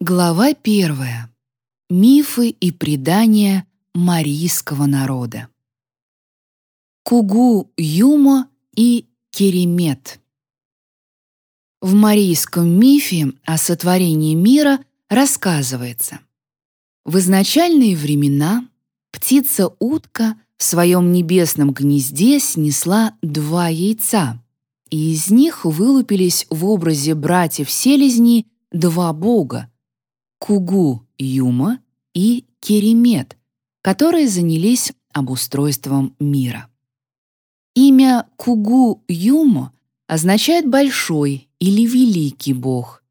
Глава первая. Мифы и предания марийского народа. Кугу Юмо и Керемет. В марийском мифе о сотворении мира рассказывается. В изначальные времена птица-утка в своем небесном гнезде снесла два яйца, и из них вылупились в образе братьев-селезней два бога Кугу Юма и Керемет, которые занялись обустройством мира. Имя Кугу Юмо означает «большой» или «великий бог».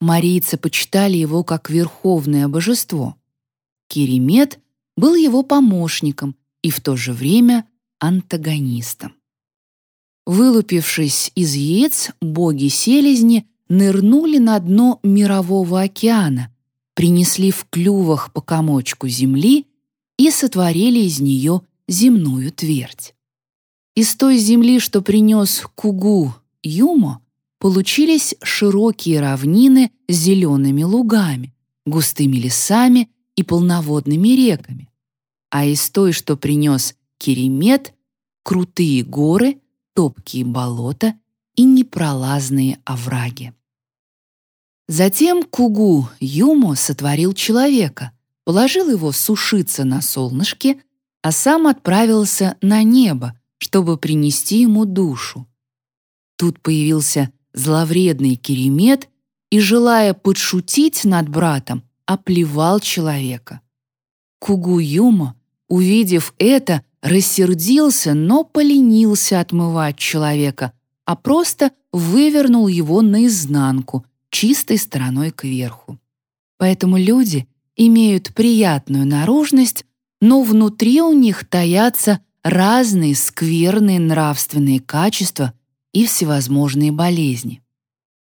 Марийцы почитали его как верховное божество. Керемет был его помощником и в то же время антагонистом. Вылупившись из яиц, боги-селезни нырнули на дно мирового океана, принесли в клювах по комочку земли и сотворили из нее земную твердь. Из той земли, что принес Кугу Юмо, получились широкие равнины с зелеными лугами, густыми лесами и полноводными реками. А из той, что принес Керемет, крутые горы, топкие болота и непролазные овраги. Затем Кугу Юмо сотворил человека, положил его сушиться на солнышке, а сам отправился на небо, чтобы принести ему душу. Тут появился зловредный Керемет и, желая подшутить над братом, оплевал человека. Кугу Юмо, увидев это, рассердился, но поленился отмывать человека, а просто вывернул его наизнанку — чистой стороной кверху. Поэтому люди имеют приятную наружность, но внутри у них таятся разные скверные нравственные качества и всевозможные болезни.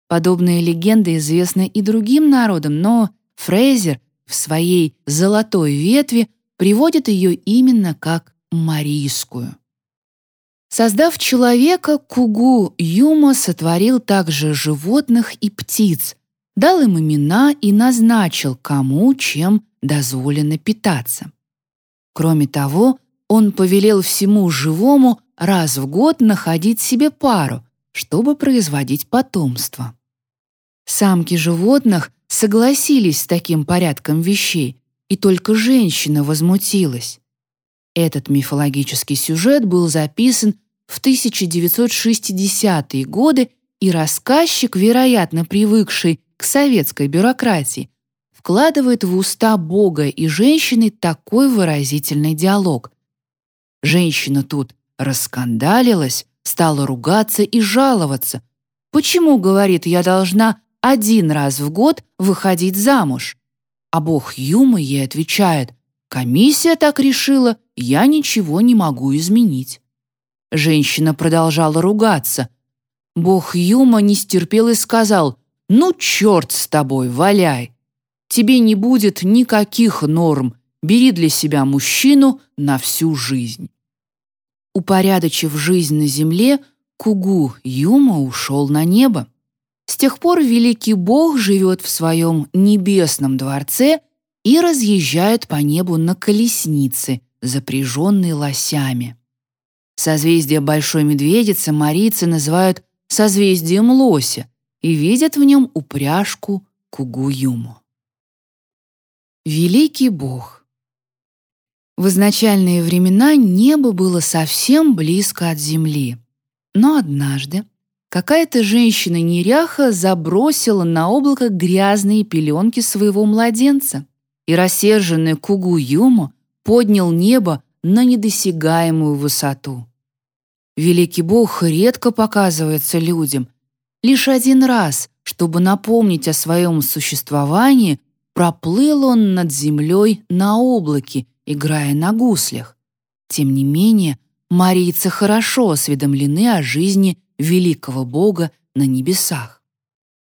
Подобная легенда известна и другим народам, но Фрейзер в своей «золотой ветви» приводит ее именно как марийскую. Создав человека, Кугу Юмо сотворил также животных и птиц, дал им имена и назначил, кому чем дозволено питаться. Кроме того, он повелел всему живому раз в год находить себе пару, чтобы производить потомство. Самки животных согласились с таким порядком вещей, и только женщина возмутилась. Этот мифологический сюжет был записан в 1960-е годы, и рассказчик, вероятно, привыкший к советской бюрократии, вкладывает в уста Бога и женщины такой выразительный диалог. Женщина тут раскандалилась, стала ругаться и жаловаться. «Почему, — говорит, — я должна один раз в год выходить замуж?» А Бог Юма ей отвечает, «Комиссия так решила, я ничего не могу изменить». Женщина продолжала ругаться. Бог Юма не стерпел и сказал, «Ну, черт с тобой, валяй! Тебе не будет никаких норм, бери для себя мужчину на всю жизнь». Упорядочив жизнь на земле, Кугу Юма ушел на небо. С тех пор великий бог живет в своем небесном дворце и разъезжает по небу на колеснице, запряженной лосями. Созвездие Большой Медведицы марийцы называют созвездием лося и видят в нем упряжку Кугуюму. Великий Бог В изначальные времена небо было совсем близко от земли. Но однажды какая-то женщина-неряха забросила на облако грязные пеленки своего младенца, и рассерженный Кугуюму поднял небо на недосягаемую высоту. Великий Бог редко показывается людям. Лишь один раз, чтобы напомнить о своем существовании, проплыл он над землей на облаке, играя на гуслях. Тем не менее, марийцы хорошо осведомлены о жизни великого Бога на небесах.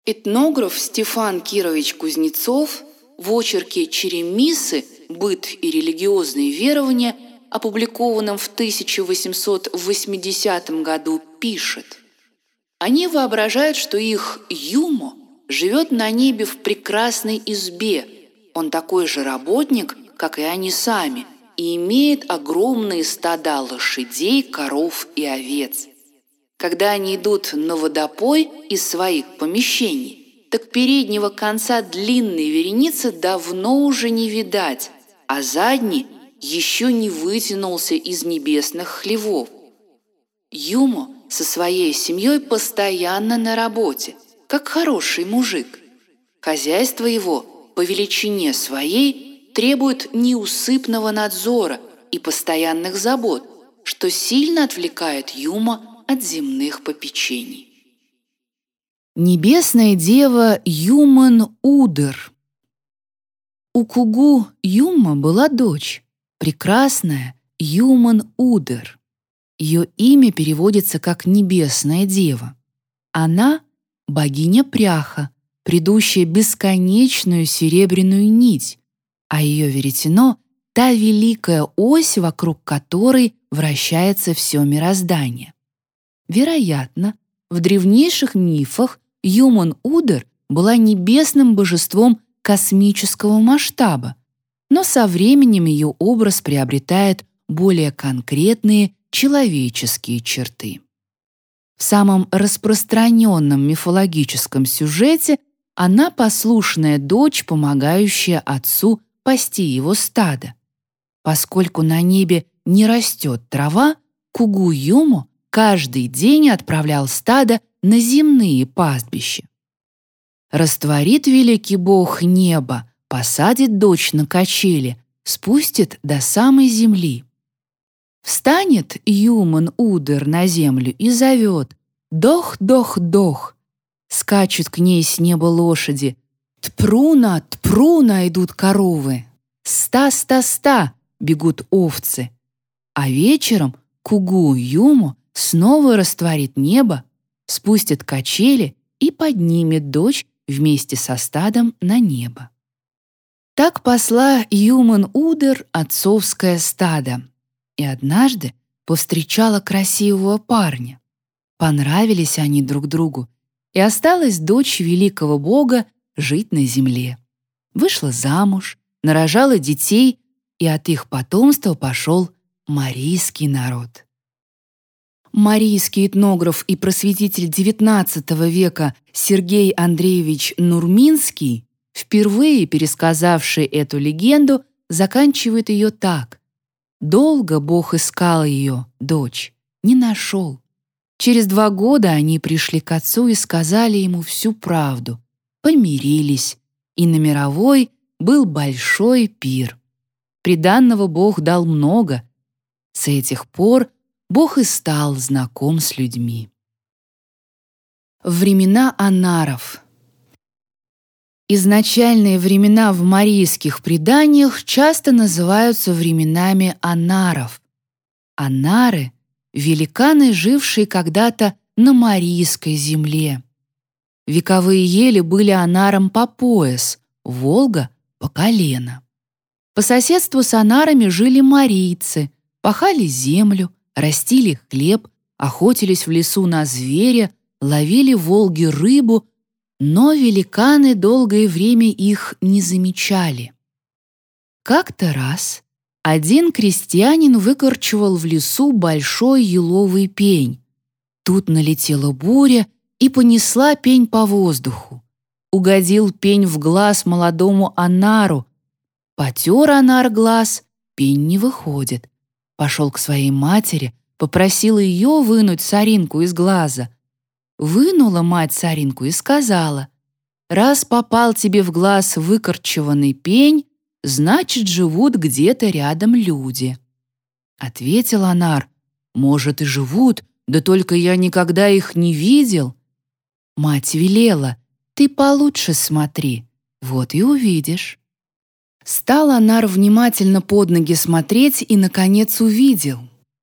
Этнограф Стефан Кирович Кузнецов в очерке «Черемисы. Быт и религиозные верования» опубликованном в 1880 году, пишет. Они воображают, что их юмо живет на небе в прекрасной избе. Он такой же работник, как и они сами, и имеет огромные стада лошадей, коров и овец. Когда они идут на водопой из своих помещений, так переднего конца длинной вереницы давно уже не видать, а задний еще не вытянулся из небесных хлевов. Юмо со своей семьей постоянно на работе, как хороший мужик. Хозяйство его по величине своей требует неусыпного надзора и постоянных забот, что сильно отвлекает Юма от земных попечений. Небесная дева Юман Удер У Кугу Юма была дочь, прекрасная Юман Удер. Ее имя переводится как «небесная дева». Она — богиня пряха, предущая бесконечную серебряную нить, а ее веретено — та великая ось, вокруг которой вращается все мироздание. Вероятно, в древнейших мифах Юман-Удер была небесным божеством космического масштаба, но со временем ее образ приобретает более конкретные человеческие черты. В самом распространенном мифологическом сюжете она послушная дочь, помогающая отцу пасти его стадо. Поскольку на небе не растет трава, Кугу-Юму каждый день отправлял стадо на земные пастбища. Растворит великий бог небо, посадит дочь на качели, спустит до самой земли. Встанет Юман Удер на землю и зовет «Дох, дох, дох!» Скачут к ней с неба лошади. Тпруна, тпруна идут коровы. Ста, ста, ста бегут овцы. А вечером Кугу Юму снова растворит небо, спустит качели и поднимет дочь вместе со стадом на небо. Так посла Юман Удер отцовское стадо, и однажды повстречала красивого парня. Понравились они друг другу, и осталась дочь великого бога жить на земле. Вышла замуж, нарожала детей, и от их потомства пошел марийский народ. Марийский этнограф и просветитель XIX века Сергей Андреевич Нурминский, впервые пересказавший эту легенду, заканчивает ее так. Долго Бог искал ее, дочь, не нашел. Через два года они пришли к отцу и сказали ему всю правду. Помирились, и на мировой был большой пир. Приданного Бог дал много. С этих пор Бог и стал знаком с людьми. Времена анаров Изначальные времена в марийских преданиях часто называются временами анаров. Анары — великаны, жившие когда-то на марийской земле. Вековые ели были анаром по пояс, Волга — по колено. По соседству с анарами жили марийцы, пахали землю, растили хлеб, охотились в лесу на зверя, ловили в Волге рыбу но великаны долгое время их не замечали. Как-то раз один крестьянин выкорчевал в лесу большой еловый пень. Тут налетела буря и понесла пень по воздуху. Угодил пень в глаз молодому Анару. Потер Анар глаз, пень не выходит. Пошел к своей матери, попросил ее вынуть соринку из глаза — Вынула мать соринку и сказала, «Раз попал тебе в глаз выкорчеванный пень, значит, живут где-то рядом люди». Ответил Анар, «Может, и живут, да только я никогда их не видел». Мать велела, «Ты получше смотри, вот и увидишь». Стал Анар внимательно под ноги смотреть и, наконец, увидел.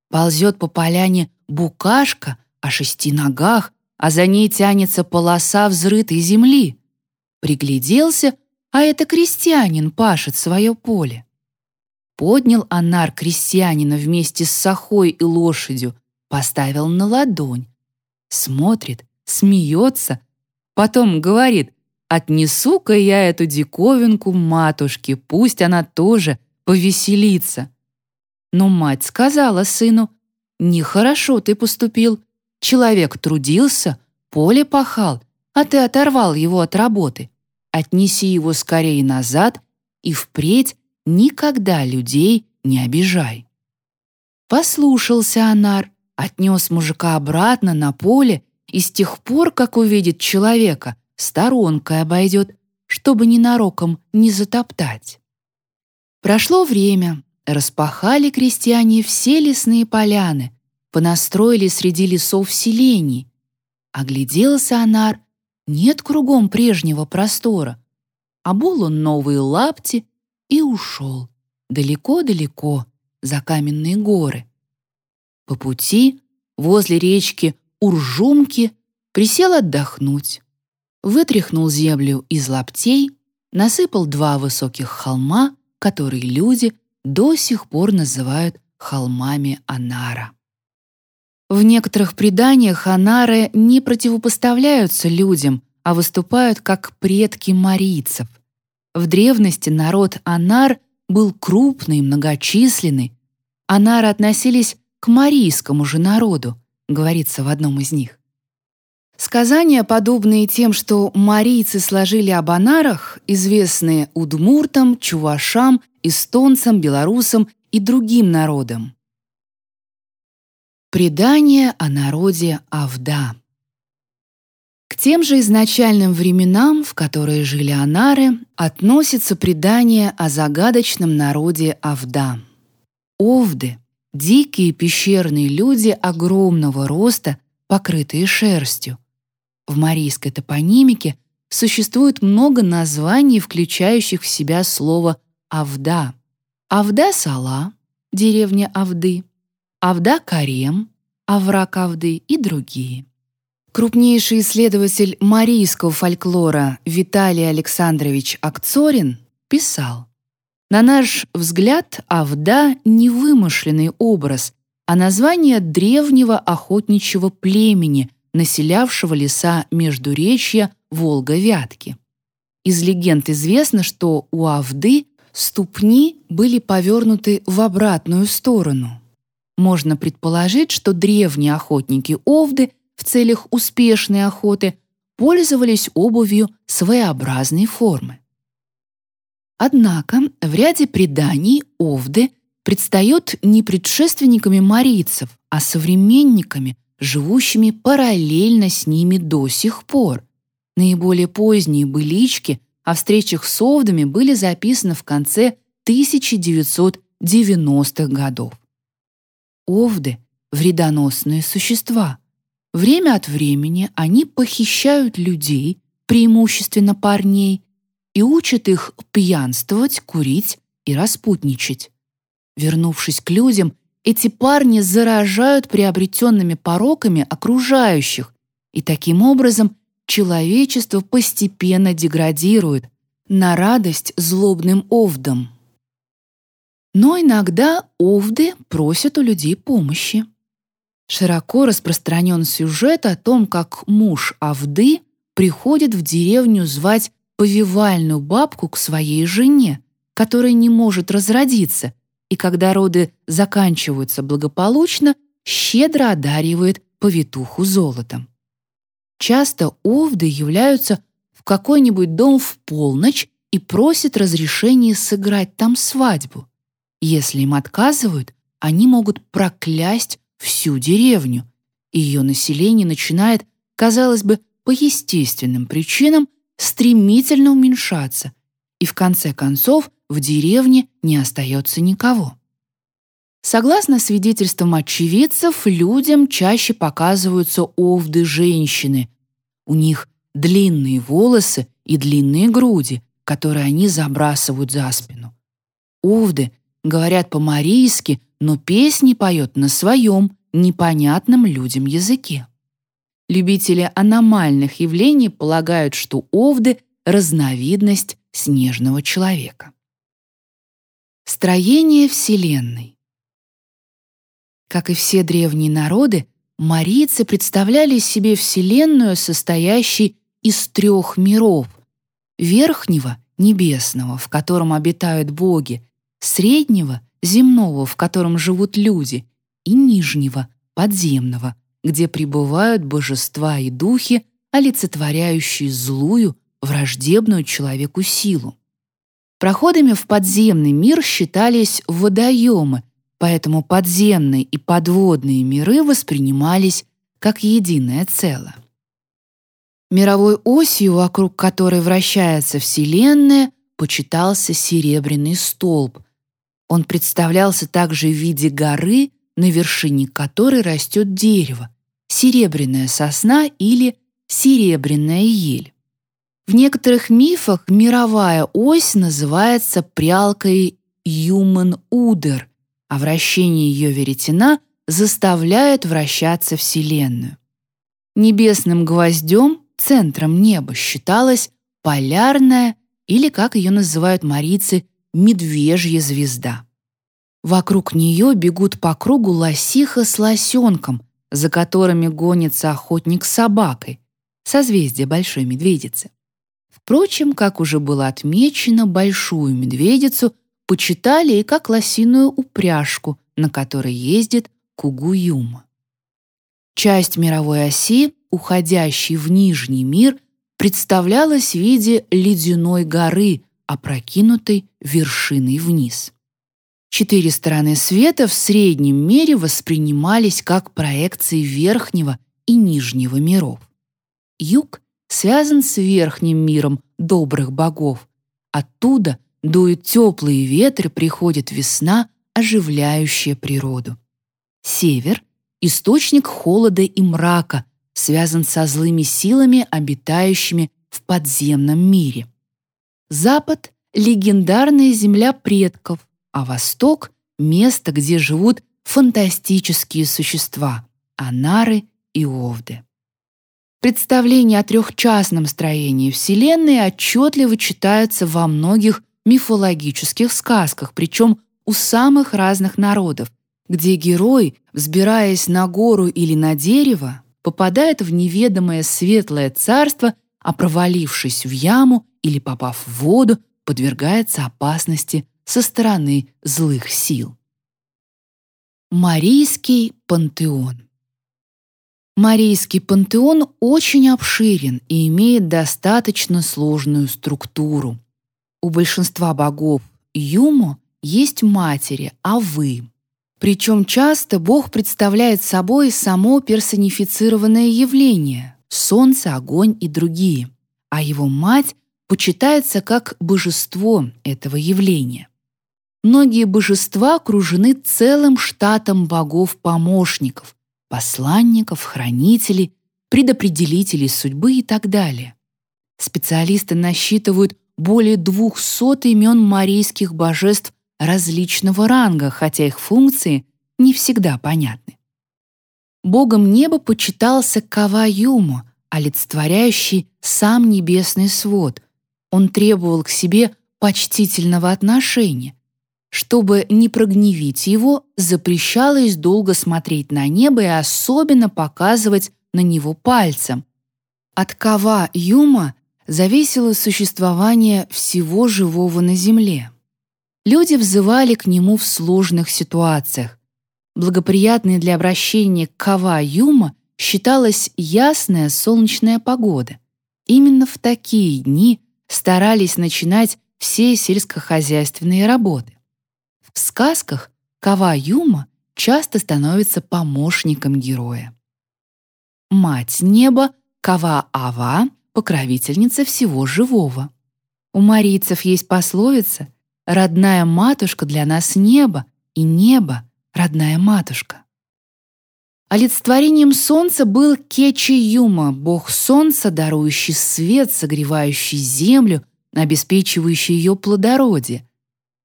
Ползет по поляне букашка о шести ногах, а за ней тянется полоса взрытой земли. Пригляделся, а это крестьянин пашет свое поле. Поднял Анар крестьянина вместе с сахой и лошадью, поставил на ладонь. Смотрит, смеется, потом говорит, Отнесу-ка я эту диковинку матушке, пусть она тоже повеселится. Но мать сказала сыну, «Нехорошо ты поступил. Человек трудился, поле пахал, а ты оторвал его от работы. Отнеси его скорее назад и впредь никогда людей не обижай». Послушался Анар, отнес мужика обратно на поле и с тех пор, как увидит человека, сторонкой обойдет, чтобы ненароком не затоптать. Прошло время, распахали крестьяне все лесные поляны, понастроили среди лесов селений. Огляделся Анар, нет кругом прежнего простора. Обул он новые лапти и ушел далеко-далеко за каменные горы. По пути возле речки Уржумки присел отдохнуть вытряхнул землю из лаптей, насыпал два высоких холма, которые люди до сих пор называют холмами Анара. В некоторых преданиях Анары не противопоставляются людям, а выступают как предки марийцев. В древности народ Анар был крупный, многочисленный. Анары относились к марийскому же народу, говорится в одном из них. Сказания, подобные тем, что марийцы сложили об анарах, известные удмуртам, чувашам, эстонцам, белорусам и другим народам. Предание о народе Авда К тем же изначальным временам, в которые жили анары, относится предание о загадочном народе Авда. Овды — дикие пещерные люди огромного роста, покрытые шерстью, в марийской топонимике существует много названий, включающих в себя слово «Авда». Авда-Сала, деревня Авды, Авда-Карем, овраг Авды и другие. Крупнейший исследователь марийского фольклора Виталий Александрович Акцорин писал, «На наш взгляд, Авда — не вымышленный образ, а название древнего охотничьего племени, населявшего леса Междуречья Волга-Вятки. Из легенд известно, что у Авды ступни были повернуты в обратную сторону. Можно предположить, что древние охотники Овды в целях успешной охоты пользовались обувью своеобразной формы. Однако в ряде преданий Овды предстают не предшественниками марийцев, а современниками, живущими параллельно с ними до сих пор. Наиболее поздние былички о встречах с овдами были записаны в конце 1990-х годов. Овды — вредоносные существа. Время от времени они похищают людей, преимущественно парней, и учат их пьянствовать, курить и распутничать. Вернувшись к людям, эти парни заражают приобретенными пороками окружающих, и таким образом человечество постепенно деградирует на радость злобным овдам. Но иногда овды просят у людей помощи. Широко распространен сюжет о том, как муж овды приходит в деревню звать повивальную бабку к своей жене, которая не может разродиться — и когда роды заканчиваются благополучно, щедро одаривает повитуху золотом. Часто овды являются в какой-нибудь дом в полночь и просят разрешения сыграть там свадьбу. Если им отказывают, они могут проклясть всю деревню, и ее население начинает, казалось бы, по естественным причинам стремительно уменьшаться, и в конце концов в деревне не остается никого. Согласно свидетельствам очевидцев, людям чаще показываются овды женщины. У них длинные волосы и длинные груди, которые они забрасывают за спину. Овды говорят по-марийски, но песни поют на своем, непонятном людям языке. Любители аномальных явлений полагают, что овды — разновидность снежного человека. Строение Вселенной Как и все древние народы, марийцы представляли себе Вселенную, состоящей из трех миров верхнего — небесного, в котором обитают боги, среднего — земного, в котором живут люди, и нижнего — подземного, где пребывают божества и духи, олицетворяющие злую, враждебную человеку силу. Проходами в подземный мир считались водоемы, поэтому подземные и подводные миры воспринимались как единое целое. Мировой осью, вокруг которой вращается Вселенная, почитался серебряный столб. Он представлялся также в виде горы, на вершине которой растет дерево, серебряная сосна или серебряная ель. В некоторых мифах мировая ось называется прялкой Юман-Удер, а вращение ее веретена заставляет вращаться Вселенную. Небесным гвоздем, центром неба, считалась полярная, или, как ее называют марийцы, медвежья звезда. Вокруг нее бегут по кругу лосиха с лосенком, за которыми гонится охотник с собакой, созвездие Большой Медведицы. Впрочем, как уже было отмечено, Большую Медведицу почитали и как лосиную упряжку, на которой ездит Кугуюма. Часть мировой оси, уходящей в Нижний мир, представлялась в виде ледяной горы, опрокинутой вершиной вниз. Четыре стороны света в среднем мире воспринимались как проекции верхнего и нижнего миров. Юг связан с верхним миром добрых богов. Оттуда дуют теплые ветры, приходит весна, оживляющая природу. Север — источник холода и мрака, связан со злыми силами, обитающими в подземном мире. Запад — легендарная земля предков, а Восток — место, где живут фантастические существа — анары и овды. Представления о трехчастном строении Вселенной отчетливо читаются во многих мифологических сказках, причем у самых разных народов, где герой, взбираясь на гору или на дерево, попадает в неведомое светлое царство, а провалившись в яму или попав в воду, подвергается опасности со стороны злых сил. Марийский пантеон Марийский пантеон очень обширен и имеет достаточно сложную структуру. У большинства богов Юмо есть матери, а вы. Причем часто Бог представляет собой само персонифицированное явление — солнце, огонь и другие, а его мать почитается как божество этого явления. Многие божества окружены целым штатом богов-помощников, посланников, хранителей, предопределителей судьбы и так далее. Специалисты насчитывают более 200 имен марийских божеств различного ранга, хотя их функции не всегда понятны. Богом неба почитался Каваюму, олицетворяющий сам небесный свод. Он требовал к себе почтительного отношения, чтобы не прогневить его, запрещалось долго смотреть на небо и особенно показывать на него пальцем. От кава Юма зависело существование всего живого на земле. Люди взывали к нему в сложных ситуациях. Благоприятной для обращения к кава Юма считалась ясная солнечная погода. Именно в такие дни старались начинать все сельскохозяйственные работы. В сказках Кава-Юма часто становится помощником героя. Мать неба Кава-Ава — покровительница всего живого. У марийцев есть пословица «Родная матушка для нас небо, и небо — родная матушка». Олицетворением солнца был Кечи-Юма, бог солнца, дарующий свет, согревающий землю, обеспечивающий ее плодородие,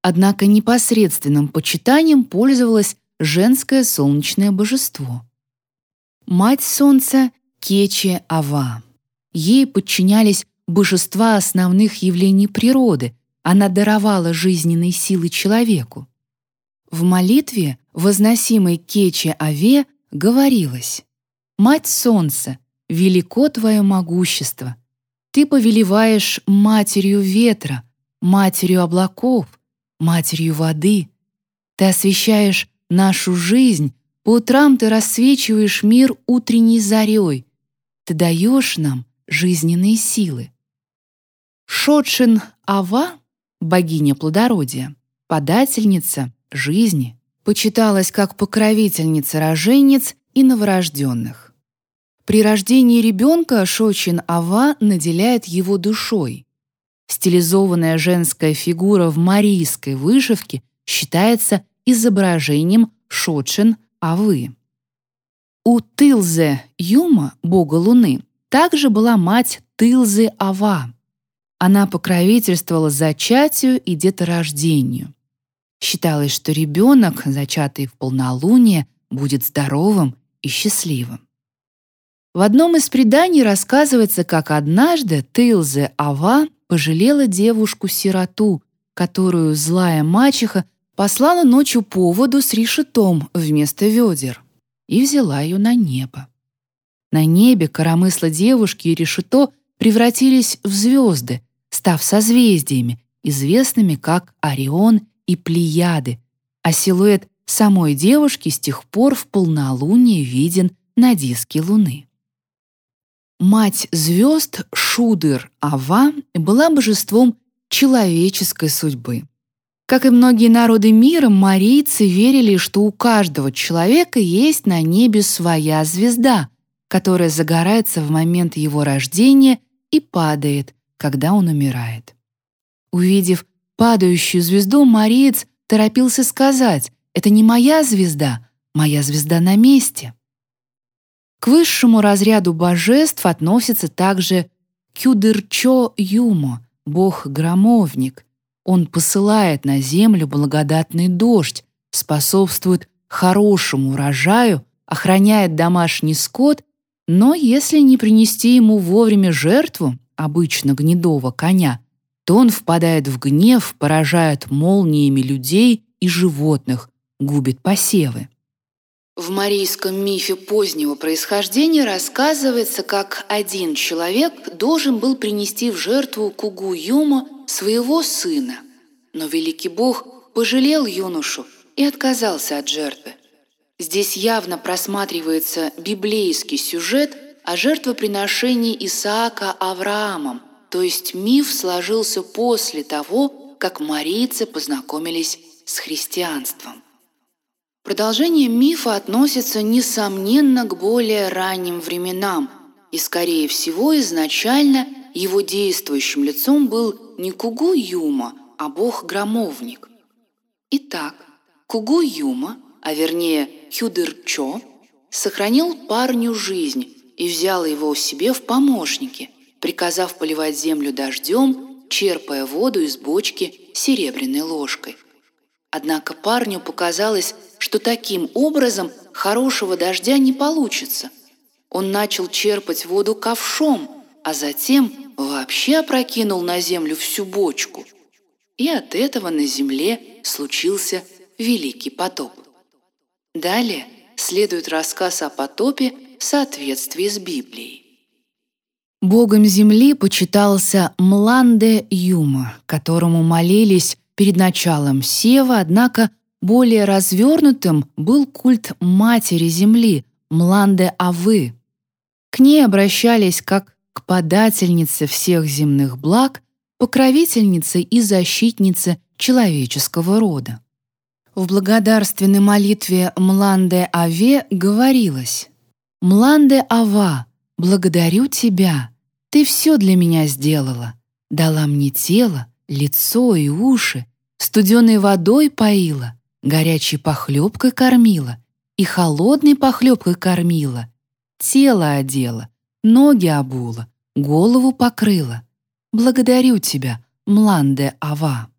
Однако непосредственным почитанием пользовалось женское солнечное божество. Мать Солнца — Кече-Ава. Ей подчинялись божества основных явлений природы, она даровала жизненные силы человеку. В молитве, возносимой Кече-Аве, говорилось «Мать Солнца, велико твое могущество! Ты повелеваешь матерью ветра, матерью облаков, матерью воды. Ты освещаешь нашу жизнь, по утрам ты рассвечиваешь мир утренней зарей. Ты даешь нам жизненные силы. Шотшин Ава, богиня плодородия, подательница жизни, почиталась как покровительница роженец и новорожденных. При рождении ребенка Шочин Ава наделяет его душой. Стилизованная женская фигура в марийской вышивке считается изображением Шочин Авы. У Тылзе Юма, бога Луны, также была мать Тылзы Ава. Она покровительствовала зачатию и деторождению. Считалось, что ребенок, зачатый в полнолуние, будет здоровым и счастливым. В одном из преданий рассказывается, как однажды Тейлзе Ава пожалела девушку-сироту, которую злая мачеха послала ночью по воду с решетом вместо ведер и взяла ее на небо. На небе коромысла девушки и решето превратились в звезды, став созвездиями, известными как Орион и Плеяды, а силуэт самой девушки с тех пор в полнолуние виден на диске Луны. Мать звезд Шудыр Ава была божеством человеческой судьбы. Как и многие народы мира, марийцы верили, что у каждого человека есть на небе своя звезда, которая загорается в момент его рождения и падает, когда он умирает. Увидев падающую звезду, Мариец торопился сказать «Это не моя звезда, моя звезда на месте». К высшему разряду божеств относится также Кюдырчо Юмо, бог-громовник. Он посылает на землю благодатный дождь, способствует хорошему урожаю, охраняет домашний скот, но если не принести ему вовремя жертву, обычно гнедого коня, то он впадает в гнев, поражает молниями людей и животных, губит посевы. В марийском мифе позднего происхождения рассказывается, как один человек должен был принести в жертву Кугу Юма своего сына, но великий бог пожалел юношу и отказался от жертвы. Здесь явно просматривается библейский сюжет о жертвоприношении Исаака Авраамом – то есть миф сложился после того, как марийцы познакомились с христианством. Продолжение мифа относится, несомненно, к более ранним временам, и, скорее всего, изначально его действующим лицом был не Кугу Юма, а бог-громовник. Итак, Кугу Юма, а вернее Хюдырчо, сохранил парню жизнь и взял его себе в помощники – приказав поливать землю дождем, черпая воду из бочки серебряной ложкой. Однако парню показалось, что таким образом хорошего дождя не получится. Он начал черпать воду ковшом, а затем вообще опрокинул на землю всю бочку. И от этого на земле случился великий потоп. Далее следует рассказ о потопе в соответствии с Библией. Богом земли почитался Мланде Юма, которому молились перед началом Сева, однако более развернутым был культ Матери Земли, Мланде Авы. К ней обращались как к подательнице всех земных благ, покровительнице и защитнице человеческого рода. В благодарственной молитве Мланде Аве говорилось «Мланде Ава, благодарю тебя, ты все для меня сделала. Дала мне тело, лицо и уши, студеной водой поила, горячей похлебкой кормила и холодной похлебкой кормила, тело одела, ноги обула, голову покрыла. Благодарю тебя, Мланде Ава.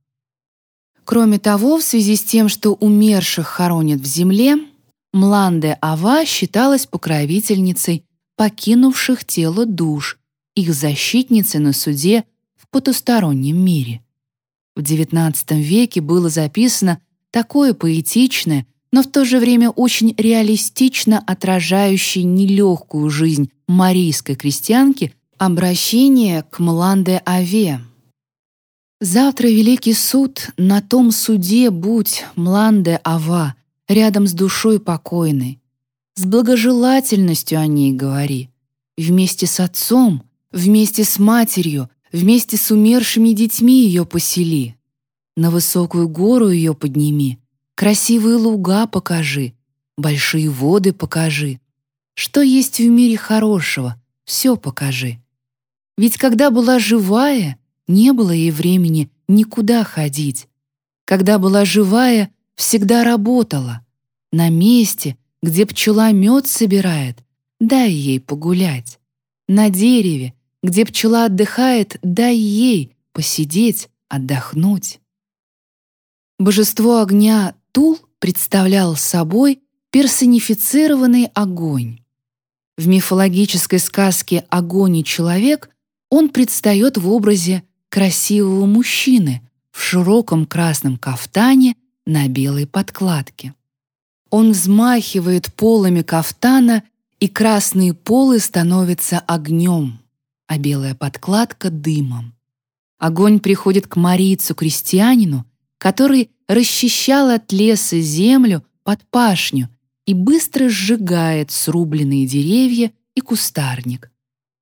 Кроме того, в связи с тем, что умерших хоронят в земле, Мланде Ава считалась покровительницей покинувших тело душ их защитницы на суде в потустороннем мире. В XIX веке было записано такое поэтичное, но в то же время очень реалистично отражающее нелегкую жизнь марийской крестьянки Обращение к Мланде-Аве Завтра великий суд, на том суде будь, Мланде-Ава, рядом с душой покойной. С благожелательностью о ней говори. Вместе с отцом, вместе с матерью, вместе с умершими детьми ее посели. На высокую гору ее подними, красивые луга покажи, большие воды покажи. Что есть в мире хорошего, все покажи. Ведь когда была живая, не было ей времени никуда ходить. Когда была живая, всегда работала. На месте, где пчела мед собирает, дай ей погулять. На дереве, где пчела отдыхает, дай ей посидеть, отдохнуть. Божество огня Тул представлял собой персонифицированный огонь. В мифологической сказке «Огонь и человек» он предстает в образе красивого мужчины в широком красном кафтане на белой подкладке. Он взмахивает полами кафтана, и красные полы становятся огнем, а белая подкладка — дымом. Огонь приходит к Марийцу-крестьянину, который расчищал от леса землю под пашню и быстро сжигает срубленные деревья и кустарник,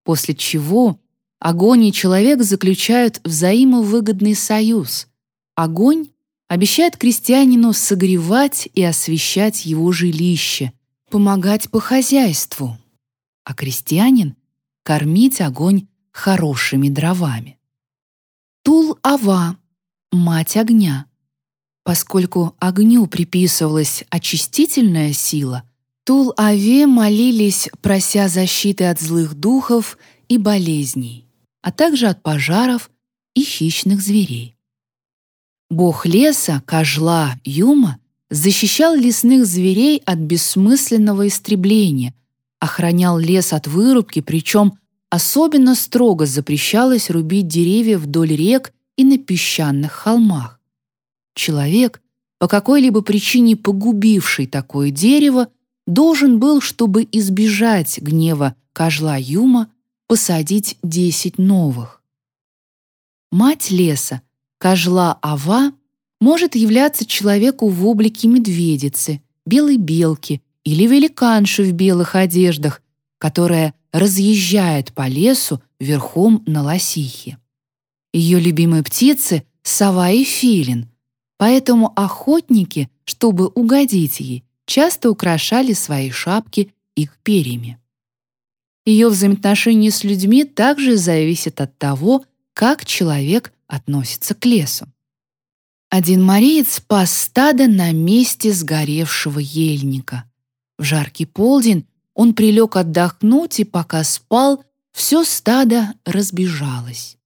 после чего огонь и человек заключают взаимовыгодный союз. Огонь обещает крестьянину согревать и освещать его жилище, помогать по хозяйству, а крестьянин — кормить огонь хорошими дровами. Тул-Ава — мать огня. Поскольку огню приписывалась очистительная сила, Тул-Аве молились, прося защиты от злых духов и болезней, а также от пожаров и хищных зверей. Бог леса, кожла, юма защищал лесных зверей от бессмысленного истребления, охранял лес от вырубки, причем особенно строго запрещалось рубить деревья вдоль рек и на песчаных холмах. Человек, по какой-либо причине погубивший такое дерево, должен был, чтобы избежать гнева кожла Юма, посадить десять новых. Мать леса, Кожла Ава может являться человеку в облике медведицы, белой белки или великанши в белых одеждах, которая разъезжает по лесу верхом на лосихе. Ее любимые птицы — сова и филин, поэтому охотники, чтобы угодить ей, часто украшали свои шапки их перьями. Ее взаимоотношения с людьми также зависят от того, как человек относится к лесу. Один мореец спас стадо на месте сгоревшего ельника. В жаркий полдень он прилег отдохнуть, и пока спал, все стадо разбежалось.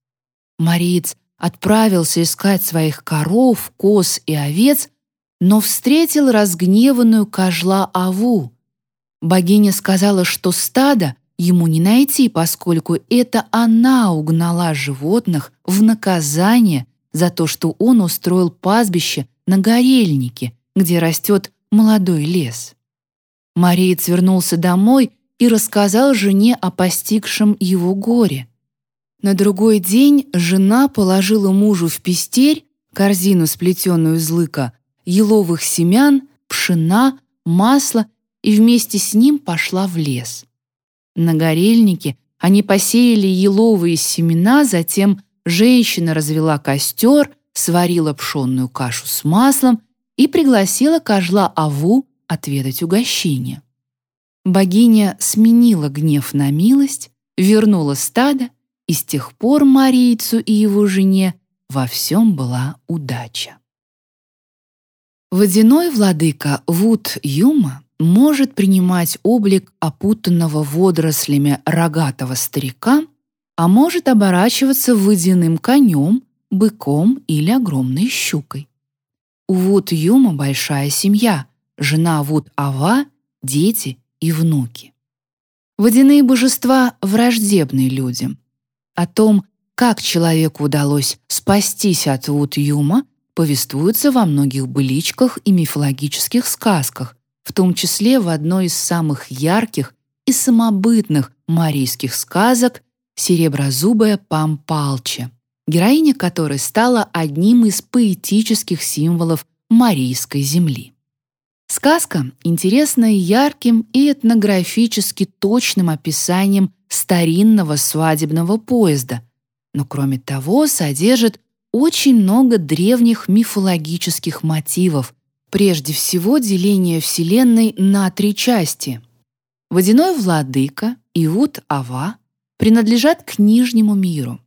Мореец отправился искать своих коров, коз и овец, но встретил разгневанную кожла Аву. Богиня сказала, что стадо ему не найти, поскольку это она угнала животных в наказание за то, что он устроил пастбище на горельнике, где растет молодой лес. Мариец вернулся домой и рассказал жене о постигшем его горе. На другой день жена положила мужу в пестерь корзину, сплетенную из лыка, еловых семян, пшена, масла и вместе с ним пошла в лес. На горельнике они посеяли еловые семена, затем женщина развела костер, сварила пшенную кашу с маслом и пригласила кожла Аву отведать угощение. Богиня сменила гнев на милость, вернула стадо, и с тех пор Марийцу и его жене во всем была удача. Водяной владыка Вуд Юма может принимать облик опутанного водорослями рогатого старика, а может оборачиваться водяным конем, быком или огромной щукой. У Вуд-Юма большая семья, жена Вуд-Ава, дети и внуки. Водяные божества враждебны людям. О том, как человеку удалось спастись от Вуд-Юма, повествуется во многих быличках и мифологических сказках, в том числе в одной из самых ярких и самобытных марийских сказок сереброзубая Пампалча, героиня которой стала одним из поэтических символов Марийской земли. Сказка интересна ярким и этнографически точным описанием старинного свадебного поезда, но кроме того содержит очень много древних мифологических мотивов, прежде всего деление Вселенной на три части. Водяной владыка и Ут-Ава принадлежат к нижнему миру.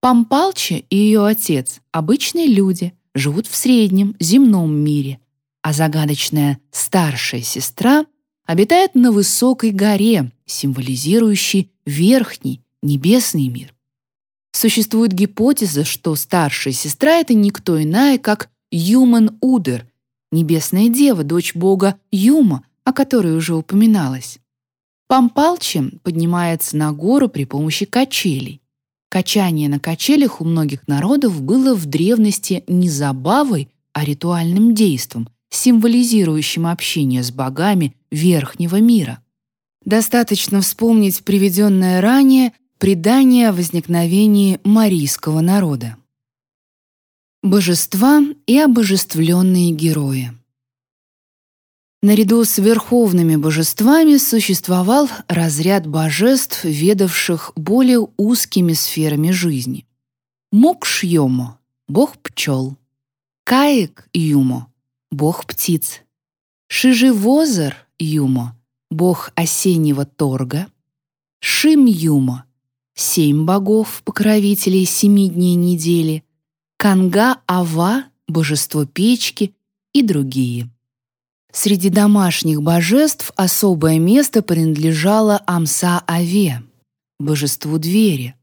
Пампалча и ее отец — обычные люди, живут в среднем, земном мире, а загадочная старшая сестра обитает на высокой горе, символизирующей верхний, небесный мир. Существует гипотеза, что старшая сестра — это никто иная, как Юман Удер, небесная дева, дочь бога Юма, о которой уже упоминалось. Пампалчем поднимается на гору при помощи качелей. Качание на качелях у многих народов было в древности не забавой, а ритуальным действом, символизирующим общение с богами верхнего мира. Достаточно вспомнить приведенное ранее предание о возникновении марийского народа. Божества и обожествленные герои. Наряду с верховными божествами существовал разряд божеств, ведавших более узкими сферами жизни. Мокш-Йомо — бог пчел. Каек-Юмо — бог птиц. Шиживозер-Юмо — бог осеннего торга. Шим-Юмо — семь богов, покровителей семи дней недели. Канга-Ава — божество печки и другие. Среди домашних божеств особое место принадлежало Амса-Аве, божеству двери.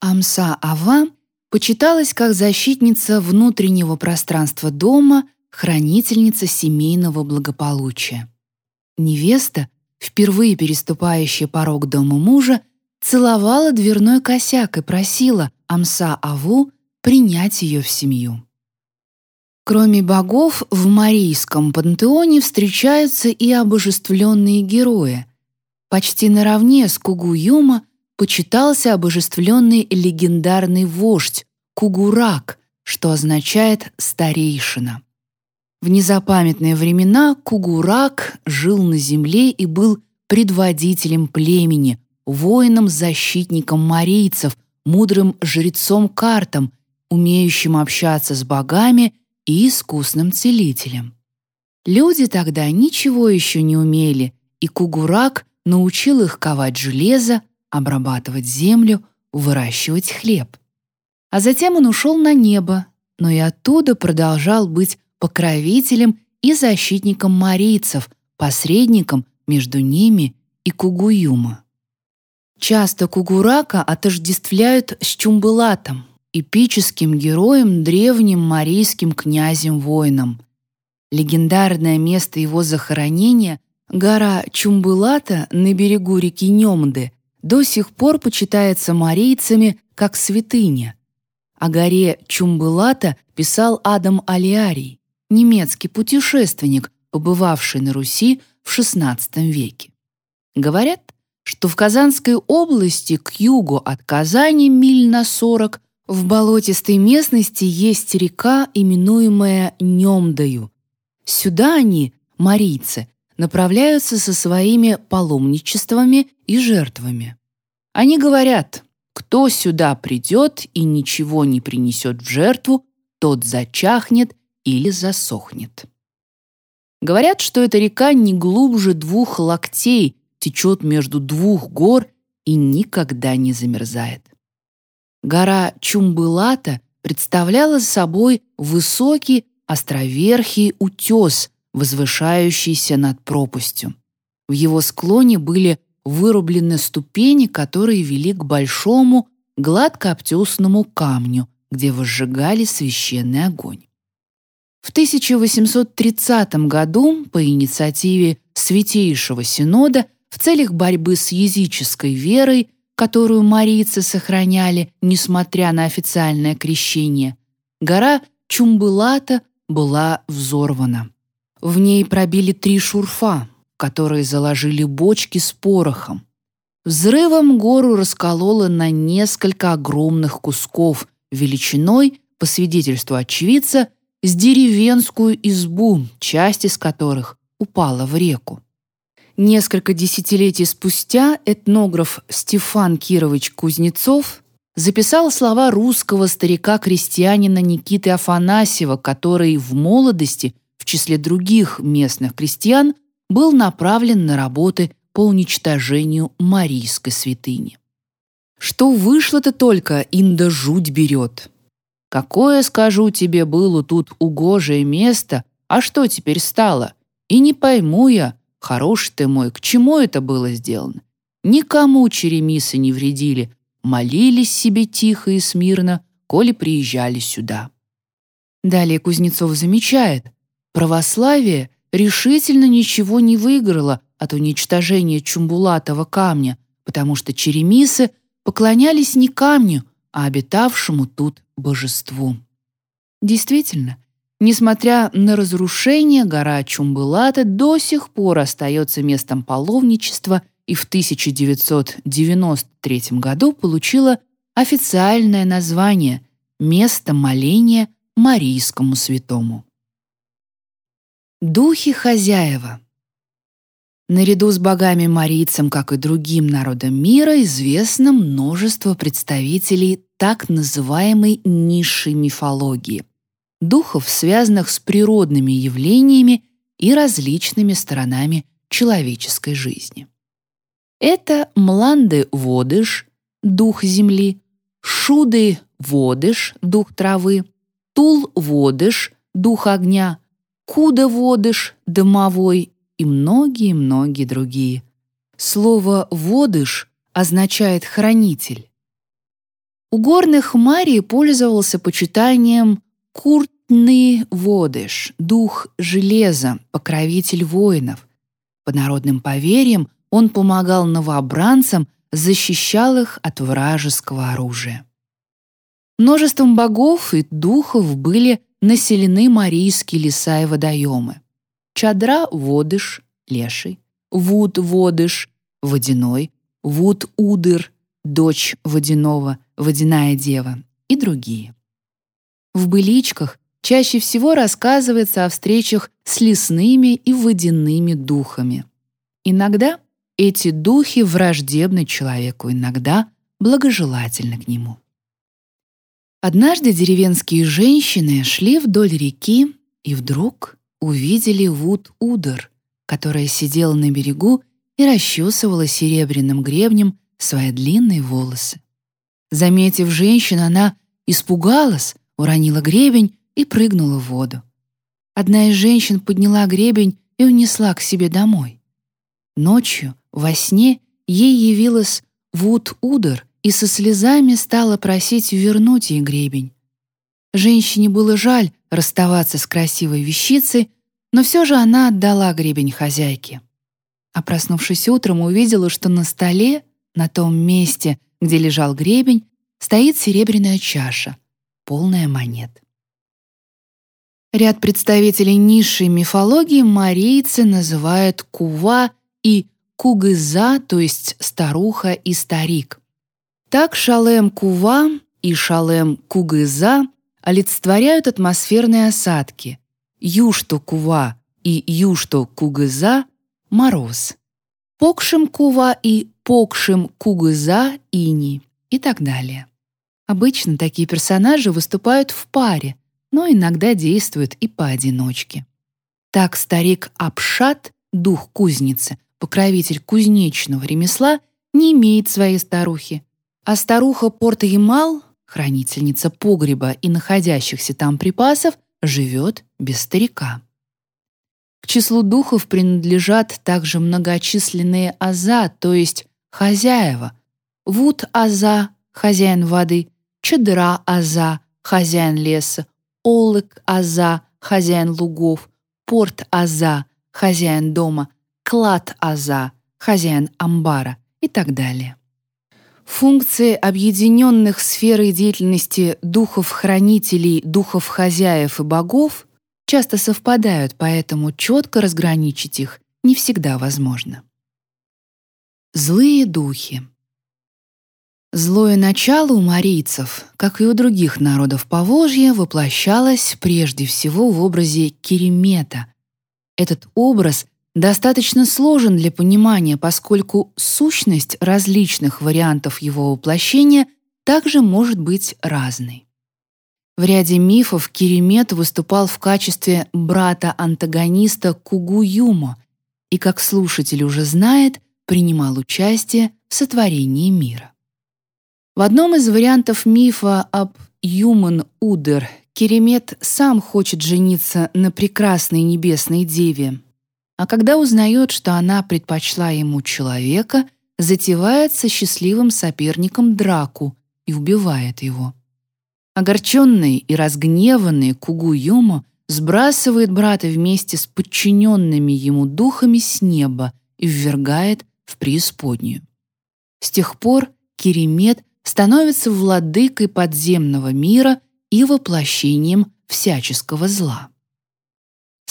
Амса-Ава почиталась как защитница внутреннего пространства дома, хранительница семейного благополучия. Невеста, впервые переступающая порог дома мужа, целовала дверной косяк и просила Амса-Аву принять ее в семью. Кроме богов, в марийском пантеоне встречаются и обожествленные герои. Почти наравне с Кугуюма почитался обожествленный легендарный вождь Кугурак, что означает «старейшина». В незапамятные времена Кугурак жил на земле и был предводителем племени, воином-защитником марийцев, мудрым жрецом-картом, умеющим общаться с богами и искусным целителем. Люди тогда ничего еще не умели, и Кугурак научил их ковать железо, обрабатывать землю, выращивать хлеб. А затем он ушел на небо, но и оттуда продолжал быть покровителем и защитником марийцев, посредником между ними и Кугуюма. Часто Кугурака отождествляют с Чумбылатом, эпическим героем, древним марийским князем-воином. Легендарное место его захоронения — гора Чумбылата на берегу реки Немды — до сих пор почитается марийцами как святыня. О горе Чумбылата писал Адам Алиарий, немецкий путешественник, побывавший на Руси в XVI веке. Говорят, что в Казанской области к югу от Казани миль на 40 в болотистой местности есть река, именуемая Немдою. Сюда они, марийцы, направляются со своими паломничествами и жертвами. Они говорят, кто сюда придет и ничего не принесет в жертву, тот зачахнет или засохнет. Говорят, что эта река не глубже двух локтей течет между двух гор и никогда не замерзает. Гора Чумбылата представляла собой высокий островерхий утес, возвышающийся над пропастью. В его склоне были вырублены ступени, которые вели к большому, гладко обтесному камню, где возжигали священный огонь. В 1830 году по инициативе Святейшего Синода в целях борьбы с языческой верой которую марийцы сохраняли, несмотря на официальное крещение, гора Чумбылата была взорвана. В ней пробили три шурфа, которые заложили бочки с порохом. взрывом гору раскололо на несколько огромных кусков величиной, по свидетельству очевидца, с деревенскую избу, часть из которых упала в реку. Несколько десятилетий спустя этнограф Стефан Кирович Кузнецов записал слова русского старика-крестьянина Никиты Афанасьева, который в молодости, в числе других местных крестьян, был направлен на работы по уничтожению Марийской святыни. Что вышло-то только, инда жуть берет. Какое, скажу тебе, было тут угожее место, а что теперь стало? И не пойму я, хороший ты мой, к чему это было сделано? Никому черемисы не вредили, молились себе тихо и смирно, коли приезжали сюда. Далее Кузнецов замечает, православие решительно ничего не выиграло от уничтожения Чумбулатова камня, потому что черемисы поклонялись не камню, а обитавшему тут божеству. Действительно, несмотря на разрушение, гора Чумбулата до сих пор остается местом паломничества и в 1993 году получила официальное название «Место моления Марийскому святому». Духи хозяева Наряду с богами-марийцем, как и другим народам мира, известно множество представителей так называемой низшей мифологии – духов, связанных с природными явлениями и различными сторонами человеческой жизни. Это Мланды-Водыш, дух земли, Шуды-Водыш, дух травы, Тул-Водыш, дух огня, Куда-Водыш, дымовой и многие-многие другие. Слово «водыш» означает «хранитель». У горных Марии пользовался почитанием Куртный Водыш, дух железа, покровитель воинов. По народным поверьям он помогал новобранцам, защищал их от вражеского оружия. Множеством богов и духов были населены марийские леса и водоемы. Чадра — водыш, леший, Вуд — водыш, водяной, Вуд — удыр, дочь водяного, водяная дева и другие. В быличках чаще всего рассказывается о встречах с лесными и водяными духами. Иногда эти духи враждебны человеку, иногда благожелательны к нему. Однажды деревенские женщины шли вдоль реки и вдруг увидели Вуд-Удер, которая сидела на берегу и расчесывала серебряным гребнем свои длинные волосы. Заметив женщину, она испугалась, уронила гребень и прыгнула в воду. Одна из женщин подняла гребень и унесла к себе домой. Ночью, во сне, ей явилась Вуд-Удер и со слезами стала просить вернуть ей гребень. Женщине было жаль расставаться с красивой вещицей, но все же она отдала гребень хозяйке. А проснувшись утром, увидела, что на столе, на том месте, где лежал гребень, стоит серебряная чаша, полная монет. Ряд представителей низшей мифологии марийцы называют кува и кугыза, то есть старуха и старик. Так шалем кува и шалем кугыза олицетворяют атмосферные осадки. Юшто кува и юшто кугыза — мороз. Покшим кува и покшим кугыза — ини и так далее. Обычно такие персонажи выступают в паре, но иногда действуют и поодиночке. Так старик Апшат, дух кузницы, покровитель кузнечного ремесла, не имеет своей старухи, а старуха Порта-Ямал Хранительница погреба и находящихся там припасов живет без старика. К числу духов принадлежат также многочисленные аза, то есть хозяева. Вуд аза, хозяин воды, Чадра аза, хозяин леса, Олык аза, хозяин лугов, Порт аза, хозяин дома, Клад аза, хозяин амбара и так далее. Функции объединенных сферой деятельности духов-хранителей, духов-хозяев и богов часто совпадают, поэтому четко разграничить их не всегда возможно. Злые духи. Злое начало у марийцев, как и у других народов Поволжья, воплощалось прежде всего в образе Керемета. Этот образ достаточно сложен для понимания, поскольку сущность различных вариантов его воплощения также может быть разной. В ряде мифов Керемет выступал в качестве брата-антагониста Кугуюмо и, как слушатель уже знает, принимал участие в сотворении мира. В одном из вариантов мифа об Юман Удер Керемет сам хочет жениться на прекрасной небесной деве, а когда узнает, что она предпочла ему человека, затевает со счастливым соперником драку и убивает его. Огорченный и разгневанный Кугуюмо сбрасывает брата вместе с подчиненными ему духами с неба и ввергает в преисподнюю. С тех пор Керемет становится владыкой подземного мира и воплощением всяческого зла.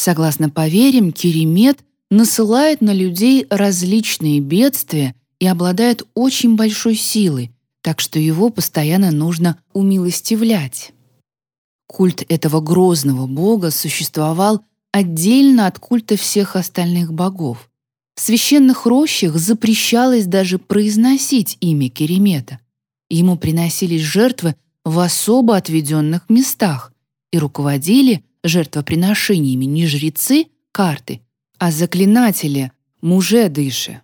Согласно поверьям, Керемет насылает на людей различные бедствия и обладает очень большой силой, так что его постоянно нужно умилостивлять. Культ этого грозного бога существовал отдельно от культа всех остальных богов. В священных рощах запрещалось даже произносить имя Керемета. Ему приносились жертвы в особо отведенных местах и руководили жертвоприношениями не жрецы, карты, а заклинатели, мужедыши.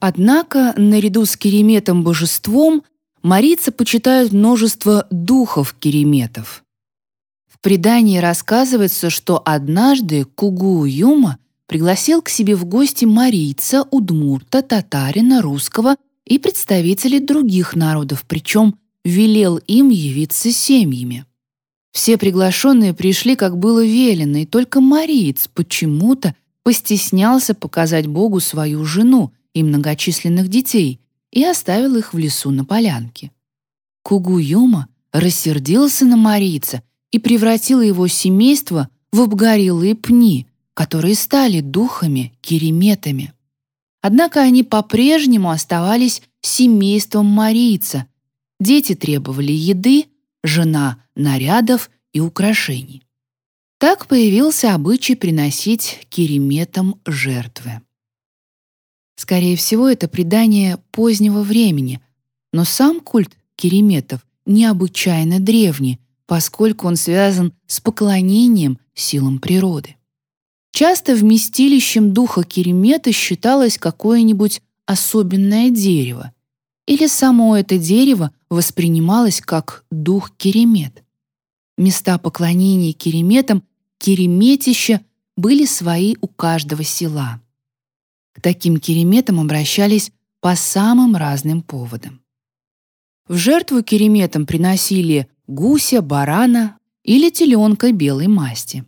Однако, наряду с кереметом-божеством, марийцы почитают множество духов-кереметов. В предании рассказывается, что однажды Кугу-Юма пригласил к себе в гости марийца, удмурта, татарина, русского и представителей других народов, причем велел им явиться семьями. Все приглашенные пришли, как было велено, и только мариец почему-то постеснялся показать Богу свою жену — и многочисленных детей и оставил их в лесу на полянке. Кугуюма рассердился на Марийца и превратил его семейство в обгорелые пни, которые стали духами-кереметами. Однако они по-прежнему оставались семейством Марийца. Дети требовали еды, жена — нарядов и украшений. Так появился обычай приносить кереметам жертвы. Скорее всего, это предание позднего времени, но сам культ кереметов необычайно древний, поскольку он связан с поклонением силам природы. Часто вместилищем духа керемета считалось какое-нибудь особенное дерево, или само это дерево воспринималось как дух керемет. Места поклонения кереметам, кереметища были свои у каждого села. К таким кереметам обращались по самым разным поводам. В жертву кереметам приносили гуся, барана или теленка белой масти.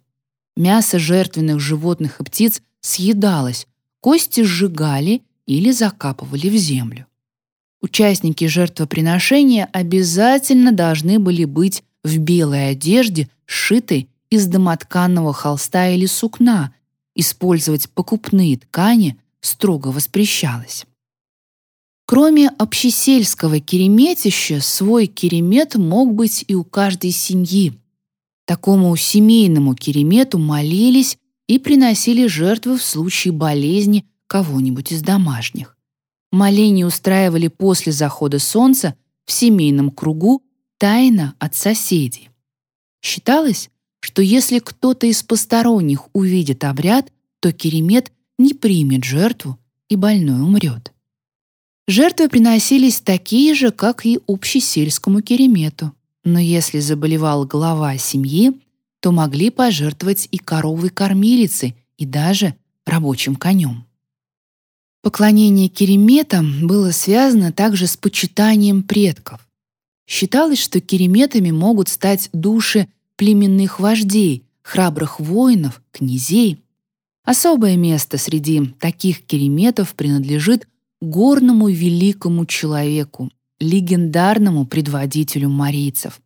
Мясо жертвенных животных и птиц съедалось, кости сжигали или закапывали в землю. Участники жертвоприношения обязательно должны были быть в белой одежде, сшитой из домотканного холста или сукна, использовать покупные ткани, строго воспрещалось. Кроме общесельского кереметища, свой керемет мог быть и у каждой семьи. Такому семейному керемету молились и приносили жертвы в случае болезни кого-нибудь из домашних. Моления устраивали после захода солнца в семейном кругу тайно от соседей. Считалось, что если кто-то из посторонних увидит обряд, то керемет не примет жертву, и больной умрет. Жертвы приносились такие же, как и общесельскому керемету, но если заболевал глава семьи, то могли пожертвовать и коровой кормилицей, и даже рабочим конем. Поклонение кереметам было связано также с почитанием предков. Считалось, что кереметами могут стать души племенных вождей, храбрых воинов, князей, Особое место среди таких кереметов принадлежит горному великому человеку, легендарному предводителю марийцев.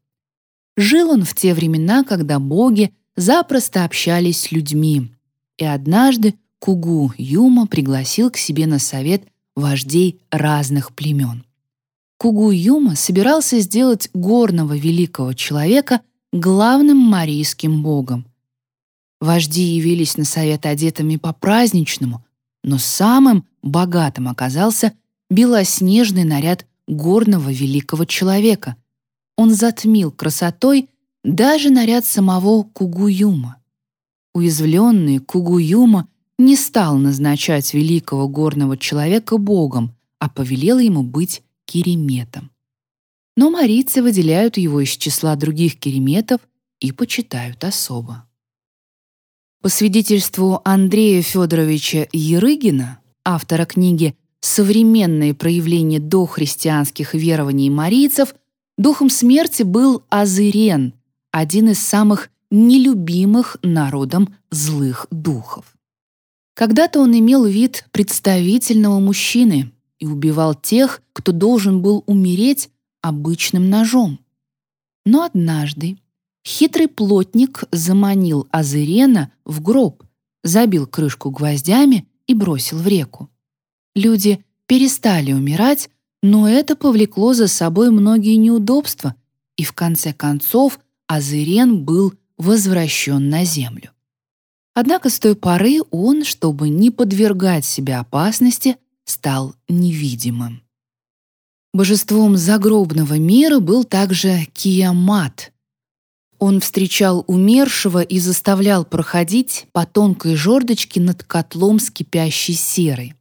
Жил он в те времена, когда боги запросто общались с людьми, и однажды Кугу Юма пригласил к себе на совет вождей разных племен. Кугуюма собирался сделать горного великого человека главным марийским богом. Вожди явились на совет одетыми по-праздничному, но самым богатым оказался белоснежный наряд горного великого человека. Он затмил красотой даже наряд самого Кугуюма. Уязвленный Кугуюма не стал назначать великого горного человека богом, а повелел ему быть кереметом. Но марийцы выделяют его из числа других кереметов и почитают особо. По свидетельству Андрея Федоровича Ерыгина, автора книги «Современные проявления дохристианских верований марийцев», духом смерти был Азырен, один из самых нелюбимых народом злых духов. Когда-то он имел вид представительного мужчины и убивал тех, кто должен был умереть обычным ножом. Но однажды хитрый плотник заманил Азырена в гроб, забил крышку гвоздями и бросил в реку. Люди перестали умирать, но это повлекло за собой многие неудобства, и в конце концов Азырен был возвращен на землю. Однако с той поры он, чтобы не подвергать себя опасности, стал невидимым. Божеством загробного мира был также Киамат. Он встречал умершего и заставлял проходить по тонкой жердочке над котлом с кипящей серой.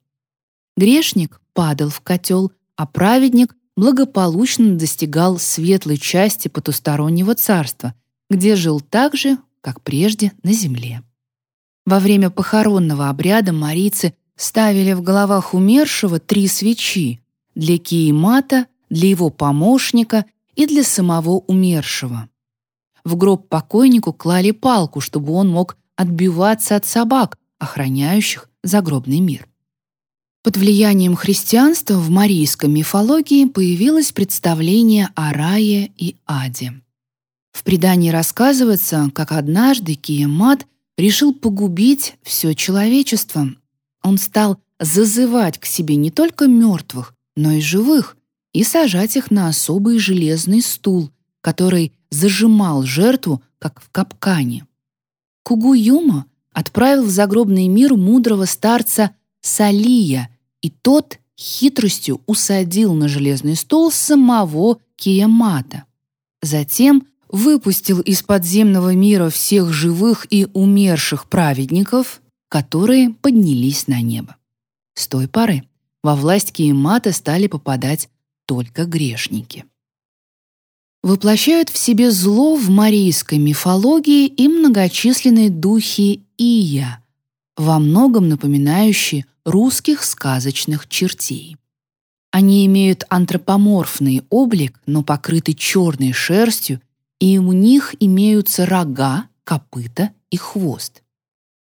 Грешник падал в котел, а праведник благополучно достигал светлой части потустороннего царства, где жил так же, как прежде на земле. Во время похоронного обряда марийцы ставили в головах умершего три свечи для Киемата, для его помощника и для самого умершего. В гроб покойнику клали палку, чтобы он мог отбиваться от собак, охраняющих загробный мир. Под влиянием христианства в марийской мифологии появилось представление о рае и аде. В предании рассказывается, как однажды Киемат решил погубить все человечество. Он стал зазывать к себе не только мертвых, но и живых, и сажать их на особый железный стул, который зажимал жертву, как в капкане. Кугуюма отправил в загробный мир мудрого старца Салия, и тот хитростью усадил на железный стол самого Киямата. Затем выпустил из подземного мира всех живых и умерших праведников, которые поднялись на небо. С той поры во власть Киемата стали попадать только грешники. Воплощают в себе зло в марийской мифологии и многочисленные духи Ия, во многом напоминающие русских сказочных чертей. Они имеют антропоморфный облик, но покрыты черной шерстью и у них имеются рога, копыта и хвост.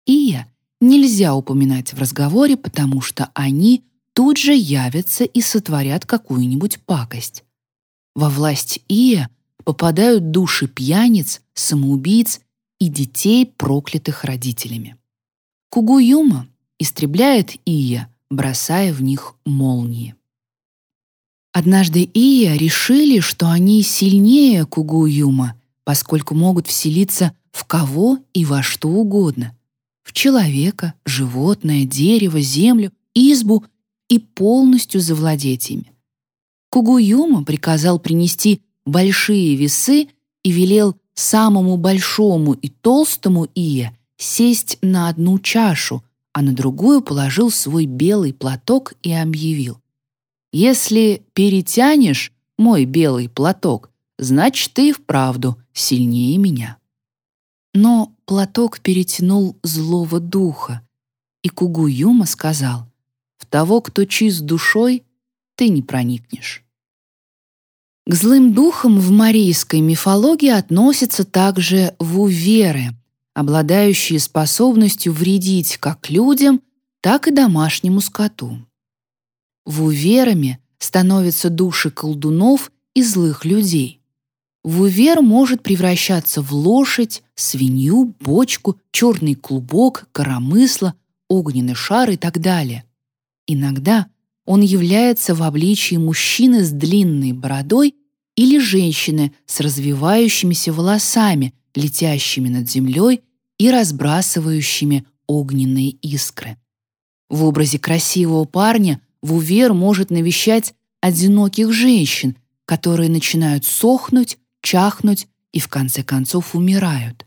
Ия нельзя упоминать в разговоре, потому что они тут же явятся и сотворят какую-нибудь пакость. Во власть Ия попадают души пьяниц, самоубийц и детей, проклятых родителями. Кугуюма истребляет Ия, бросая в них молнии. Однажды Ия решили, что они сильнее Кугуюма, поскольку могут вселиться в кого и во что угодно. В человека, животное, дерево, землю, избу и полностью завладеть ими. Кугуюма приказал принести большие весы и велел самому большому и толстому Ия сесть на одну чашу, а на другую положил свой белый платок и объявил. Если перетянешь мой белый платок, значит, ты и вправду сильнее меня. Но платок перетянул злого духа, и Кугуюма сказал, «В того, кто чист душой, ты не проникнешь». К злым духам в марийской мифологии относятся также вуверы, обладающие способностью вредить как людям, так и домашнему скоту. Вуверами становятся души колдунов и злых людей. Вувер может превращаться в лошадь, свинью, бочку, черный клубок, коромысло, огненный шар и так далее. Иногда он является в обличии мужчины с длинной бородой или женщины с развивающимися волосами, летящими над землей и разбрасывающими огненные искры. В образе красивого парня Вувер может навещать одиноких женщин, которые начинают сохнуть, чахнуть и в конце концов умирают.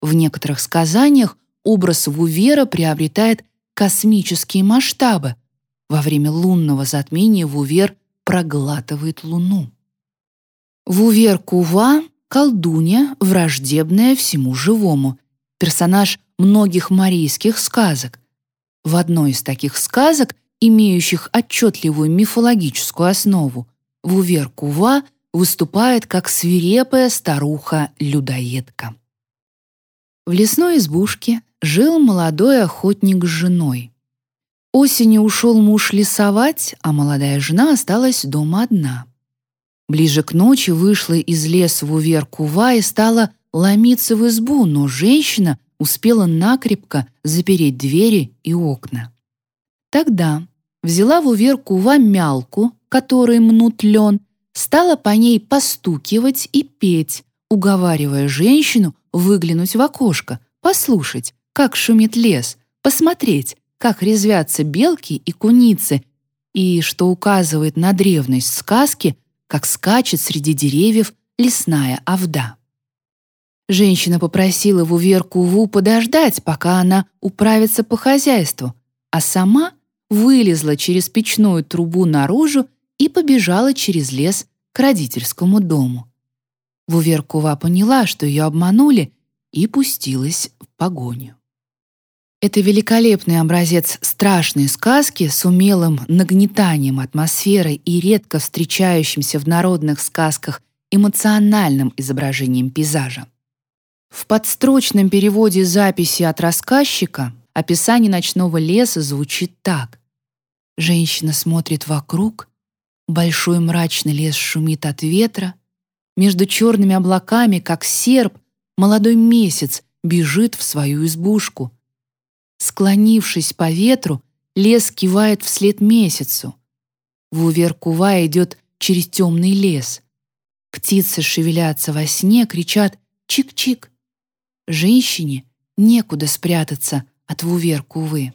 В некоторых сказаниях образ Вувера приобретает космические масштабы. Во время лунного затмения Вувер проглатывает Луну. Вувер-Кува — колдунья, враждебная всему живому, персонаж многих марийских сказок. В одной из таких сказок, имеющих отчетливую мифологическую основу, Вувер-Кува выступает как свирепая старуха-людоедка. В лесной избушке жил молодой охотник с женой. Осенью ушел муж лесовать, а молодая жена осталась дома одна. Ближе к ночи вышла из леса в увер Кува и стала ломиться в избу, но женщина успела накрепко запереть двери и окна. Тогда взяла в увер Кува мялку, которой мнут лен, стала по ней постукивать и петь, уговаривая женщину выглянуть в окошко, послушать, как шумит лес, посмотреть, как резвятся белки и куницы, и, что указывает на древность сказки, как скачет среди деревьев лесная овда. Женщина попросила Вуверку Ву подождать, пока она управится по хозяйству, а сама вылезла через печную трубу наружу и побежала через лес к родительскому дому. Вуверкува поняла, что ее обманули, и пустилась в погоню. Это великолепный образец страшной сказки с умелым нагнетанием атмосферы и редко встречающимся в народных сказках эмоциональным изображением пейзажа. В подстрочном переводе записи от рассказчика описание ночного леса звучит так. Женщина смотрит вокруг, большой мрачный лес шумит от ветра, между черными облаками, как серп, молодой месяц бежит в свою избушку. Склонившись по ветру, лес кивает вслед месяцу. Вувер Кува идет через темный лес. Птицы шевелятся во сне, кричат «Чик-чик!». Женщине некуда спрятаться от Вувер Кувы.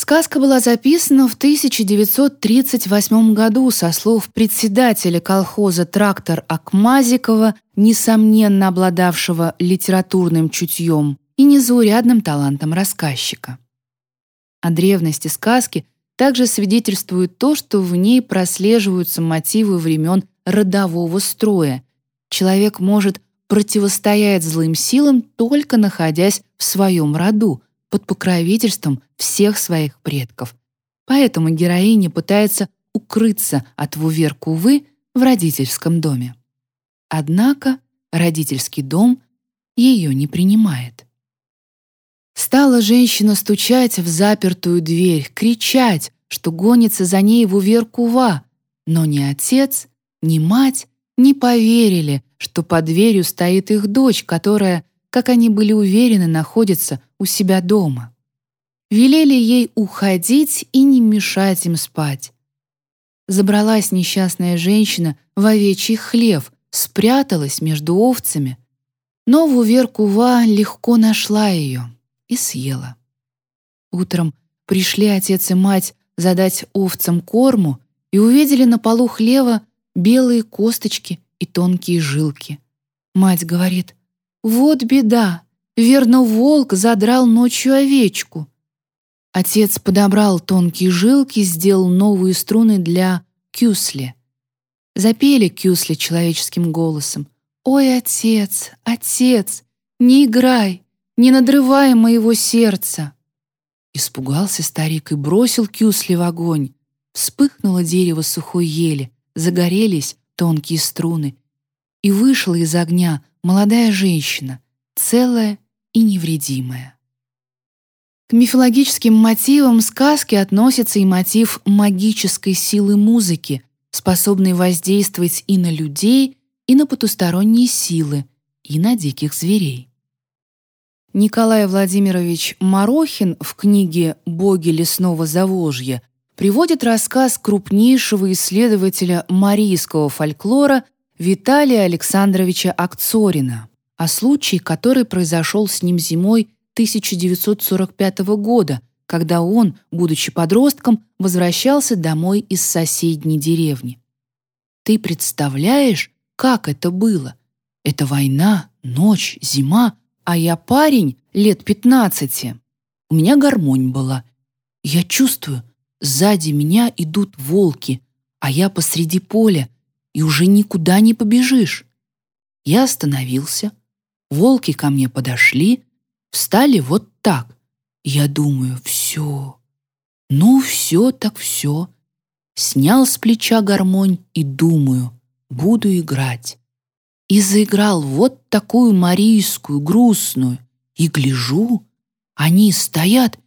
Сказка была записана в 1938 году со слов председателя колхоза «Трактор» Акмазикова, несомненно обладавшего литературным чутьем и незаурядным талантом рассказчика. О древности сказки также свидетельствует то, что в ней прослеживаются мотивы времен родового строя. Человек может противостоять злым силам, только находясь в своем роду, под покровительством всех своих предков. Поэтому героиня пытается укрыться от Вувер-Кувы в родительском доме. Однако родительский дом ее не принимает. Стала женщина стучать в запертую дверь, кричать, что гонится за ней Вувер-Кува, но ни отец, ни мать не поверили, что под дверью стоит их дочь, которая, как они были уверены, находится у себя дома. Велели ей уходить и не мешать им спать. Забралась несчастная женщина в овечий хлев, спряталась между овцами, но Вувер-Кува легко нашла ее и съела. Утром пришли отец и мать задать овцам корму и увидели на полу хлева белые косточки и тонкие жилки. Мать говорит, «Вот беда, верно, волк задрал ночью овечку». Отец подобрал тонкие жилки, сделал новые струны для кюсли. Запели кюсли человеческим голосом. «Ой, отец, отец, не играй, не надрывай моего сердца!» Испугался старик и бросил кюсли в огонь. Вспыхнуло дерево сухой ели, загорелись тонкие струны, и вышла из огня молодая женщина, целая и невредимая. К мифологическим мотивам сказки относится и мотив магической силы музыки, способной воздействовать и на людей, и на потусторонние силы, и на диких зверей. Николай Владимирович Марохин в книге «Боги лесного Заволжья» приводит рассказ крупнейшего исследователя марийского фольклора Виталия Александровича Акцорина о случае, который произошел с ним зимой 1945 года, когда он, будучи подростком, возвращался домой из соседней деревни. Ты представляешь, как это было? Это война, ночь, зима, а я парень лет 15. У меня гармонь была. Я чувствую, сзади меня идут волки, а я посреди поля, и уже никуда не побежишь. Я остановился. Волки ко мне подошли, встали вот так. Я думаю, все. Ну, все так все. Снял с плеча гармонь и думаю, буду играть. И заиграл вот такую марийскую, грустную. И гляжу, они стоят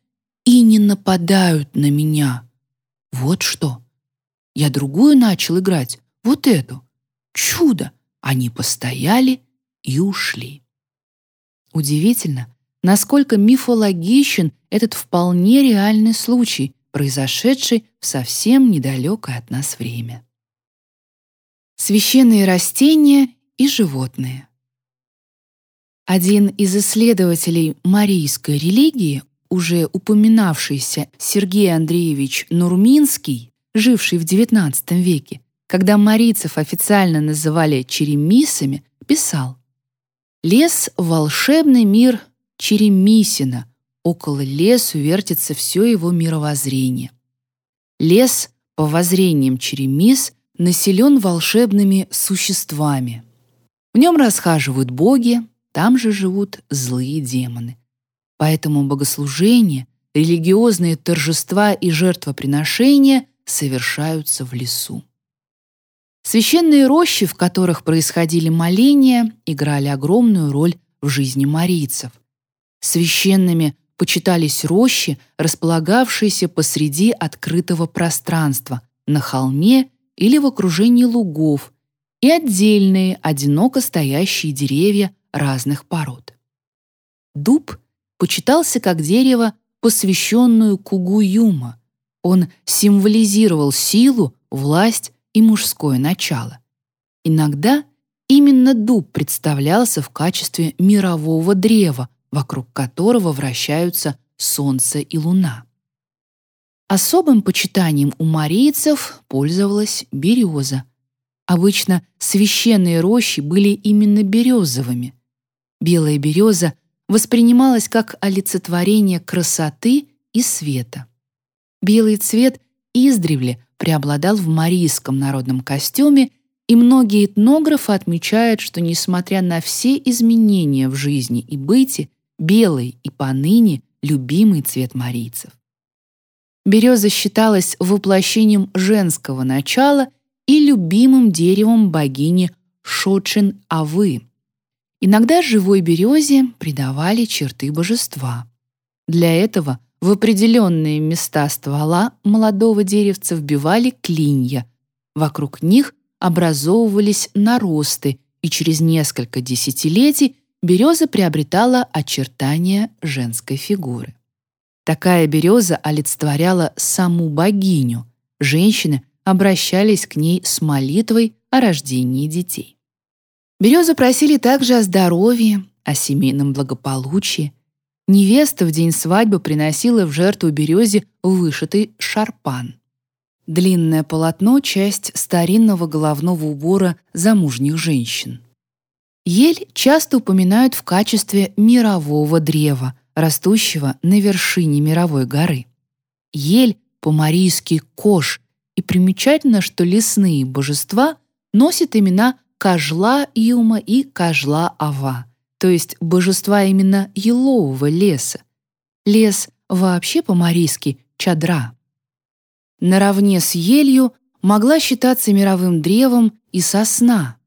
и не нападают на меня. Вот что. Я другую начал играть, вот эту. Чудо! Они постояли и ушли. Удивительно, насколько мифологичен этот вполне реальный случай, произошедший в совсем недалекое от нас время. Священные растения и животные. Один из исследователей марийской религии, уже упоминавшийся Сергей Андреевич Нурминский, живший в XIX веке, когда марийцев официально называли черемисами, писал «Лес — волшебный мир Черемисина, около лесу вертится все его мировоззрение. Лес, по воззрениям Черемис, населен волшебными существами. В нем расхаживают боги, там же живут злые демоны. Поэтому богослужения, религиозные торжества и жертвоприношения совершаются в лесу. Священные рощи, в которых происходили моления, играли огромную роль в жизни марийцев. Священными почитались рощи, располагавшиеся посреди открытого пространства, на холме или в окружении лугов, и отдельные, одиноко стоящие деревья разных пород. Дуб почитался как дерево, посвященную Кугуюма. Он символизировал силу, власть и мужское начало. Иногда именно дуб представлялся в качестве мирового древа, вокруг которого вращаются Солнце и Луна. Особым почитанием у марийцев пользовалась береза. Обычно священные рощи были именно березовыми. Белая береза воспринималась как олицетворение красоты и света. Белый цвет издревле преобладал в марийском народном костюме и многие этнографы отмечают, что, несмотря на все изменения в жизни и быте, белый и поныне любимый цвет марийцев. Береза считалась воплощением женского начала и любимым деревом богини Шочин-Авы. Иногда живой березе придавали черты божества. Для этого в определенные места ствола молодого деревца вбивали клинья. Вокруг них образовывались наросты, и через несколько десятилетий береза приобретала очертания женской фигуры. Такая береза олицетворяла саму богиню. Женщины обращались к ней с молитвой о рождении детей. Березу просили также о здоровье, о семейном благополучии. Невеста в день свадьбы приносила в жертву березе вышитый шарпан. Длинное полотно — часть старинного головного убора замужних женщин. Ель часто упоминают в качестве мирового древа, растущего на вершине мировой горы. Ель по-марийски «кош», и примечательно, что лесные божества носят имена Кожла Юма и Кожла Ава, то есть божества именно елового леса. Лес вообще по-марийски «чадра». Наравне с елью могла считаться мировым древом и сосна,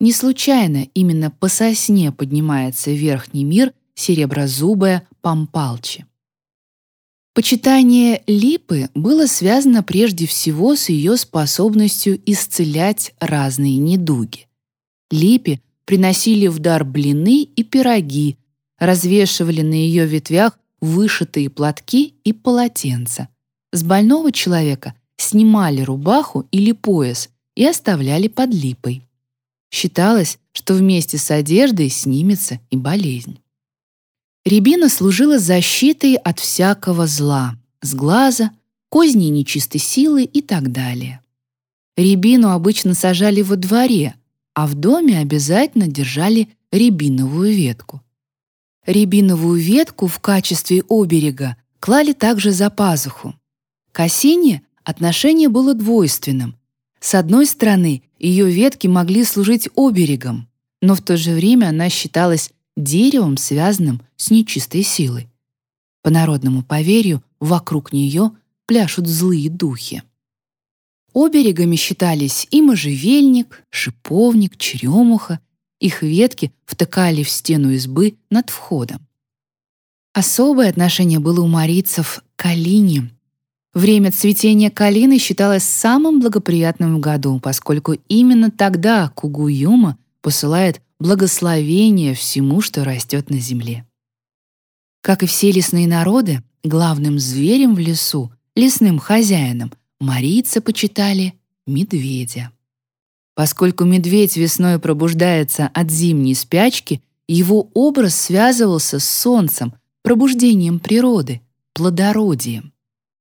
не случайно именно по сосне поднимается верхний мир сереброзубая Пампалчи. Почитание липы было связано прежде всего с ее способностью исцелять разные недуги. Липе приносили в дар блины и пироги, развешивали на ее ветвях вышитые платки и полотенца. С больного человека снимали рубаху или пояс и оставляли под липой. Считалось, что вместе с одеждой снимется и болезнь. Рябина служила защитой от всякого зла, с глаза, козней нечистой силы и так далее. Рябину обычно сажали во дворе, а в доме обязательно держали рябиновую ветку. Рябиновую ветку в качестве оберега клали также за пазуху. К осине отношение было двойственным. С одной стороны, ее ветки могли служить оберегом, но в то же время она считалась деревом, связанным с нечистой силой. По народному поверью, вокруг нее пляшут злые духи. Оберегами считались и можжевельник, шиповник, черемуха. Их ветки втыкали в стену избы над входом. Особое отношение было у марийцев к калине. Время цветения калины считалось самым благоприятным в году, поскольку именно тогда Кугуюма посылает благословение всему, что растет на земле. Как и все лесные народы, главным зверем в лесу, лесным хозяином — марийцы почитали медведя. Поскольку медведь весной пробуждается от зимней спячки, его образ связывался с солнцем, пробуждением природы, плодородием.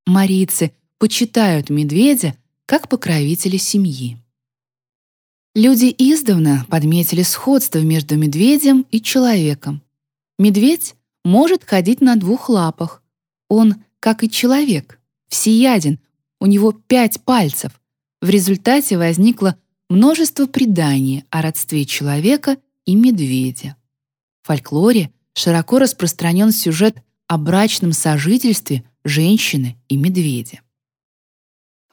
Марийцы почитают медведя как покровителя семьи. Люди издавна подметили сходство между медведем и человеком. Медведь может ходить на двух лапах. Он, как и человек, всеяден, у него пять пальцев. В результате возникло множество преданий о родстве человека и медведя. В фольклоре широко распространен сюжет о брачном сожительстве женщины и медведя.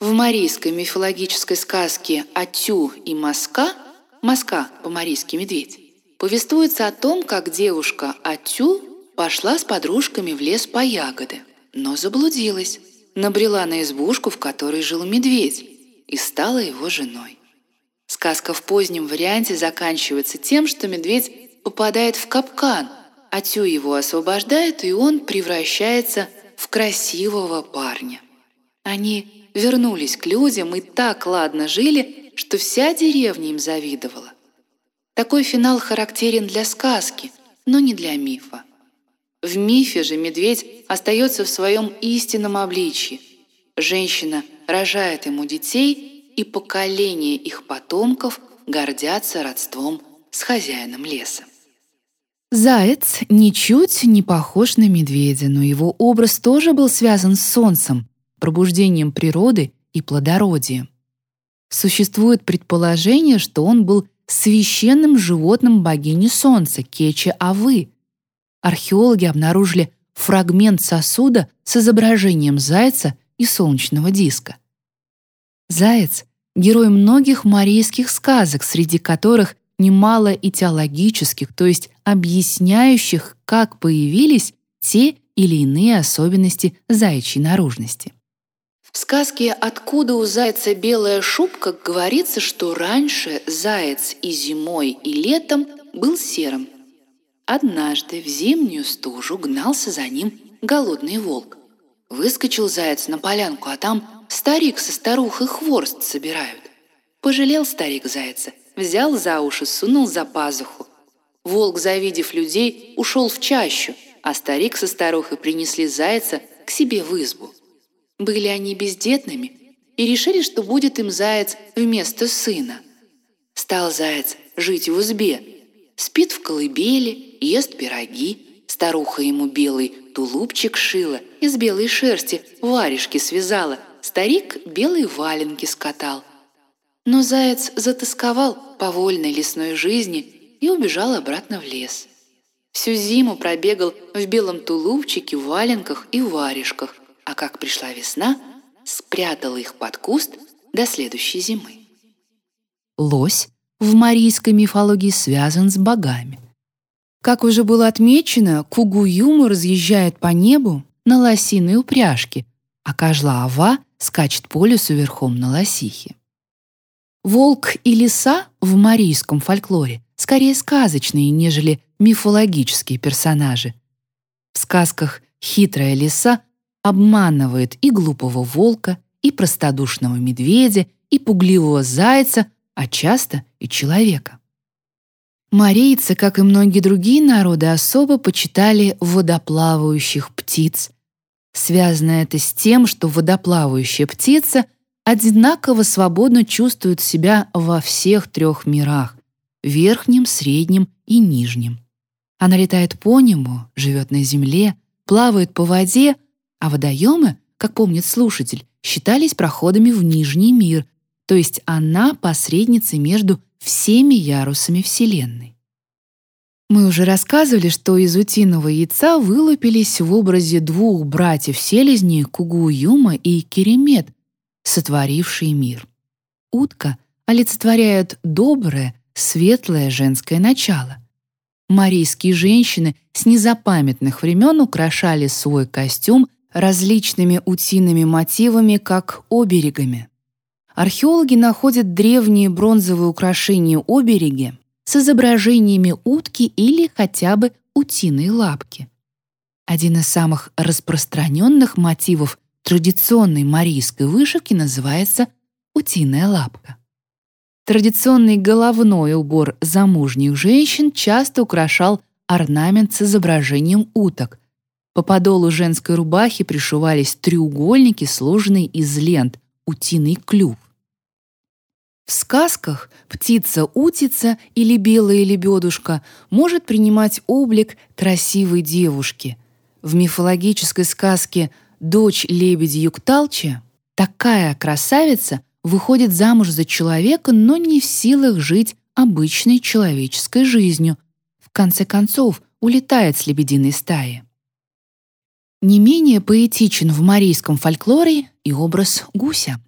В марийской мифологической сказке «Атю и Маска» «Маска» по-марийски «медведь» повествуется о том, как девушка Атю пошла с подружками в лес по ягоды, но заблудилась набрела на избушку, в которой жил медведь, и стала его женой. Сказка в позднем варианте заканчивается тем, что медведь попадает в капкан, а Тю его освобождает, и он превращается в красивого парня. Они вернулись к людям и так ладно жили, что вся деревня им завидовала. Такой финал характерен для сказки, но не для мифа. В мифе же медведь остается в своем истинном обличье. Женщина рожает ему детей, и поколения их потомков гордятся родством с хозяином леса. Заяц ничуть не похож на медведя, но его образ тоже был связан с солнцем, пробуждением природы и плодородием. Существует предположение, что он был священным животным богини солнца Кечи-Авы, археологи обнаружили фрагмент сосуда с изображением зайца и солнечного диска. Заяц — герой многих марийских сказок, среди которых немало и теологических, то есть объясняющих, как появились те или иные особенности заячьей наружности. В сказке «Откуда у зайца белая шубка» говорится, что раньше заяц и зимой, и летом был серым, Однажды в зимнюю стужу гнался за ним голодный волк. Выскочил заяц на полянку, а там старик со старухой хворст собирают. Пожалел старик зайца, взял за уши, сунул за пазуху. Волк, завидев людей, ушел в чащу, а старик со старухой принесли зайца к себе в избу. Были они бездетными и решили, что будет им заяц вместо сына. Стал заяц жить в избе, спит в колыбели, ест пироги. Старуха ему белый тулупчик шила, из белой шерсти варежки связала. Старик белые валенки скатал. Но заяц затасковал по вольной лесной жизни и убежал обратно в лес. Всю зиму пробегал в белом тулупчике, валенках и варежках, а как пришла весна, спрятал их под куст до следующей зимы. Лось в марийской мифологии связан с богами – как уже было отмечено, Кугуюму разъезжает по небу на лосиной упряжке, а Кажла-Ава скачет по лесу верхом на лосихе. Волк и лиса в марийском фольклоре скорее сказочные, нежели мифологические персонажи. В сказках хитрая лиса обманывает и глупого волка, и простодушного медведя, и пугливого зайца, а часто и человека. Марийцы, как и многие другие народы, особо почитали водоплавающих птиц. Связано это с тем, что водоплавающая птица одинаково свободно чувствует себя во всех трех мирах — верхнем, среднем и нижнем. Она летает по небу, живет на земле, плавает по воде, а водоемы, как помнит слушатель, считались проходами в Нижний мир, то есть она посредница между всеми ярусами Вселенной. Мы уже рассказывали, что из утиного яйца вылупились в образе двух братьев-селезней Кугуюма и Керемет, сотворившие мир. Утка олицетворяет доброе, светлое женское начало. Марийские женщины с незапамятных времен украшали свой костюм различными утиными мотивами, как оберегами. Археологи находят древние бронзовые украшения обереги с изображениями утки или хотя бы утиной лапки. Один из самых распространенных мотивов традиционной марийской вышивки называется утиная лапка. Традиционный головной убор замужних женщин часто украшал орнамент с изображением уток. По подолу женской рубахи пришивались треугольники, сложенные из лент, утиный клюв. В сказках птица-утица или белая лебедушка может принимать облик красивой девушки. В мифологической сказке «Дочь лебедя Юкталча» такая красавица выходит замуж за человека, но не в силах жить обычной человеческой жизнью. В конце концов, улетает с лебединой стаи. Не менее поэтичен в марийском фольклоре и образ гуся.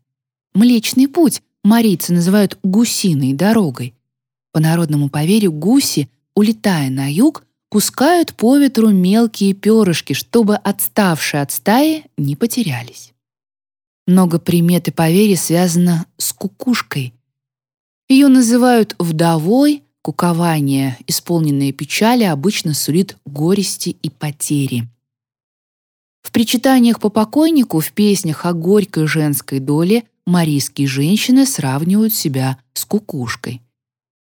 Млечный путь марийцы называют гусиной дорогой. По народному поверью гуси, улетая на юг, пускают по ветру мелкие перышки, чтобы отставшие от стаи не потерялись. Много примет и поверий связано с кукушкой. Ее называют вдовой, кукование, исполненное печали, обычно сулит горести и потери. В причитаниях по покойнику, в песнях о горькой женской доле марийские женщины сравнивают себя с кукушкой.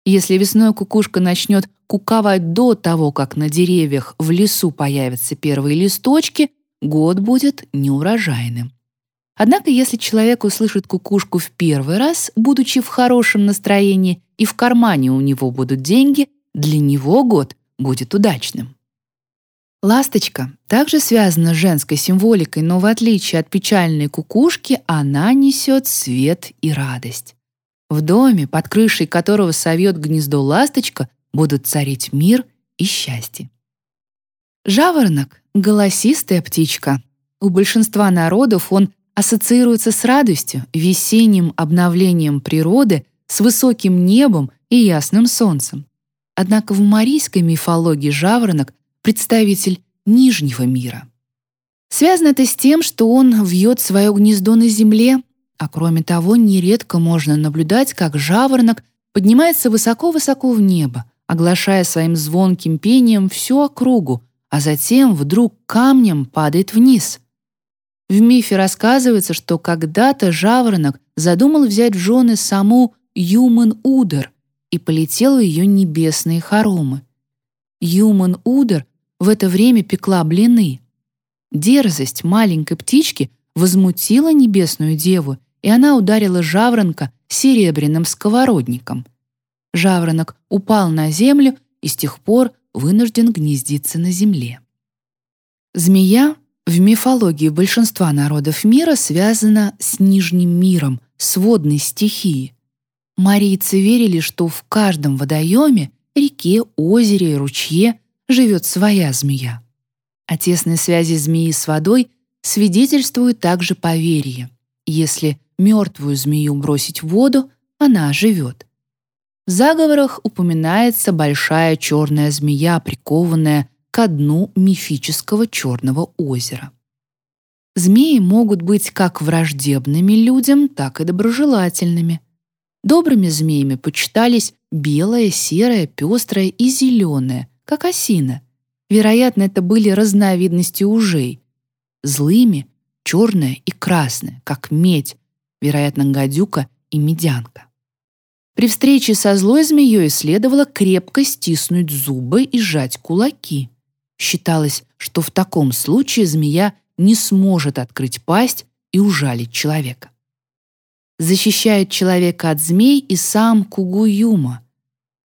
Если весной кукушка начнет куковать до того, как на деревьях в лесу появятся первые листочки, год будет неурожайным. Однако, если человек услышит кукушку в первый раз, будучи в хорошем настроении, и в кармане у него будут деньги, для него год будет удачным. Ласточка также связана с женской символикой, но в отличие от печальной кукушки, она несет свет и радость. В доме, под крышей которого совет гнездо ласточка, будут царить мир и счастье. Жаворонок — голосистая птичка. У большинства народов он ассоциируется с радостью, весенним обновлением природы, с высоким небом и ясным солнцем. Однако в марийской мифологии жаворонок представитель Нижнего мира. Связано это с тем, что он вьет свое гнездо на земле, а кроме того, нередко можно наблюдать, как жаворонок поднимается высоко-высоко в небо, оглашая своим звонким пением всю округу, а затем вдруг камнем падает вниз. В мифе рассказывается, что когда-то жаворонок задумал взять в жены саму Юман-Удер и полетел в ее небесные хоромы. Юман-Удер в это время пекла блины. Дерзость маленькой птички возмутила небесную деву, и она ударила жаворонка серебряным сковородником. Жаворонок упал на землю и с тех пор вынужден гнездиться на земле. Змея в мифологии большинства народов мира связана с Нижним миром, с водной стихией. Марийцы верили, что в каждом водоеме, реке, озере и ручье живет своя змея. О тесной связи змеи с водой свидетельствует также поверье. Если мертвую змею бросить в воду, она оживет. В заговорах упоминается большая черная змея, прикованная к дну мифического черного озера. Змеи могут быть как враждебными людям, так и доброжелательными. Добрыми змеями почитались белая, серая, пестрая и зеленая, как осина. Вероятно, это были разновидности ужей. Злыми черная и красная, как медь, вероятно, гадюка и медянка. При встрече со злой змеей следовало крепко стиснуть зубы и сжать кулаки. Считалось, что в таком случае змея не сможет открыть пасть и ужалить человека. Защищает человека от змей и сам Кугуюма.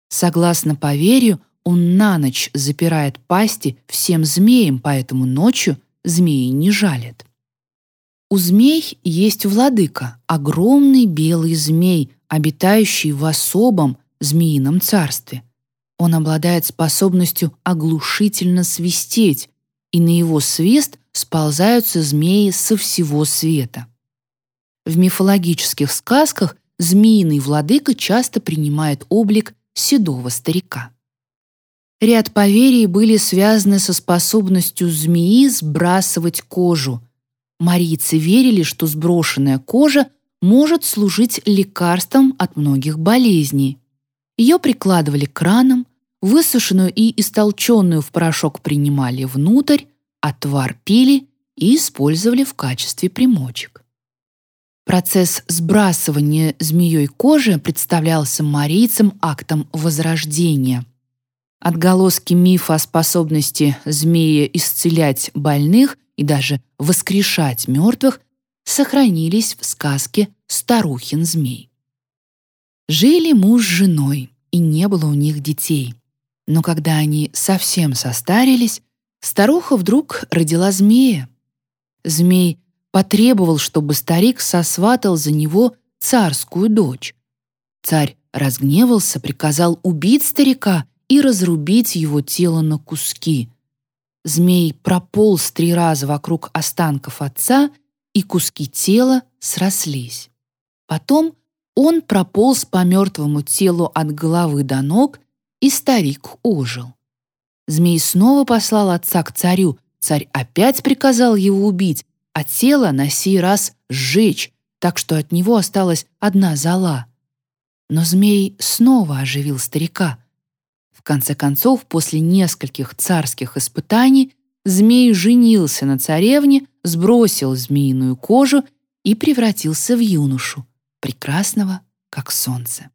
Согласно поверью, он на ночь запирает пасти всем змеям, поэтому ночью змеи не жалят. У змей есть владыка, огромный белый змей, обитающий в особом змеином царстве. Он обладает способностью оглушительно свистеть, и на его свист сползаются змеи со всего света. В мифологических сказках змеиный владыка часто принимает облик седого старика. Ряд поверий были связаны со способностью змеи сбрасывать кожу. Марийцы верили, что сброшенная кожа может служить лекарством от многих болезней. Ее прикладывали к ранам, высушенную и истолченную в порошок принимали внутрь, отвар пили и использовали в качестве примочек. Процесс сбрасывания змеей кожи представлялся марийцам актом возрождения. Отголоски мифа о способности змеи исцелять больных и даже воскрешать мертвых сохранились в сказке «Старухин змей». Жили муж с женой, и не было у них детей. Но когда они совсем состарились, старуха вдруг родила змея. Змей потребовал, чтобы старик сосватал за него царскую дочь. Царь разгневался, приказал убить старика и разрубить его тело на куски. Змей прополз три раза вокруг останков отца — и куски тела срослись. Потом он прополз по мертвому телу от головы до ног, и старик ожил. Змей снова послал отца к царю, царь опять приказал его убить, а тело на сей раз сжечь, так что от него осталась одна зола. Но змей снова оживил старика. Конце концов, после нескольких царских испытаний, змей женился на царевне, сбросил змеиную кожу и превратился в юношу, прекрасного, как солнце.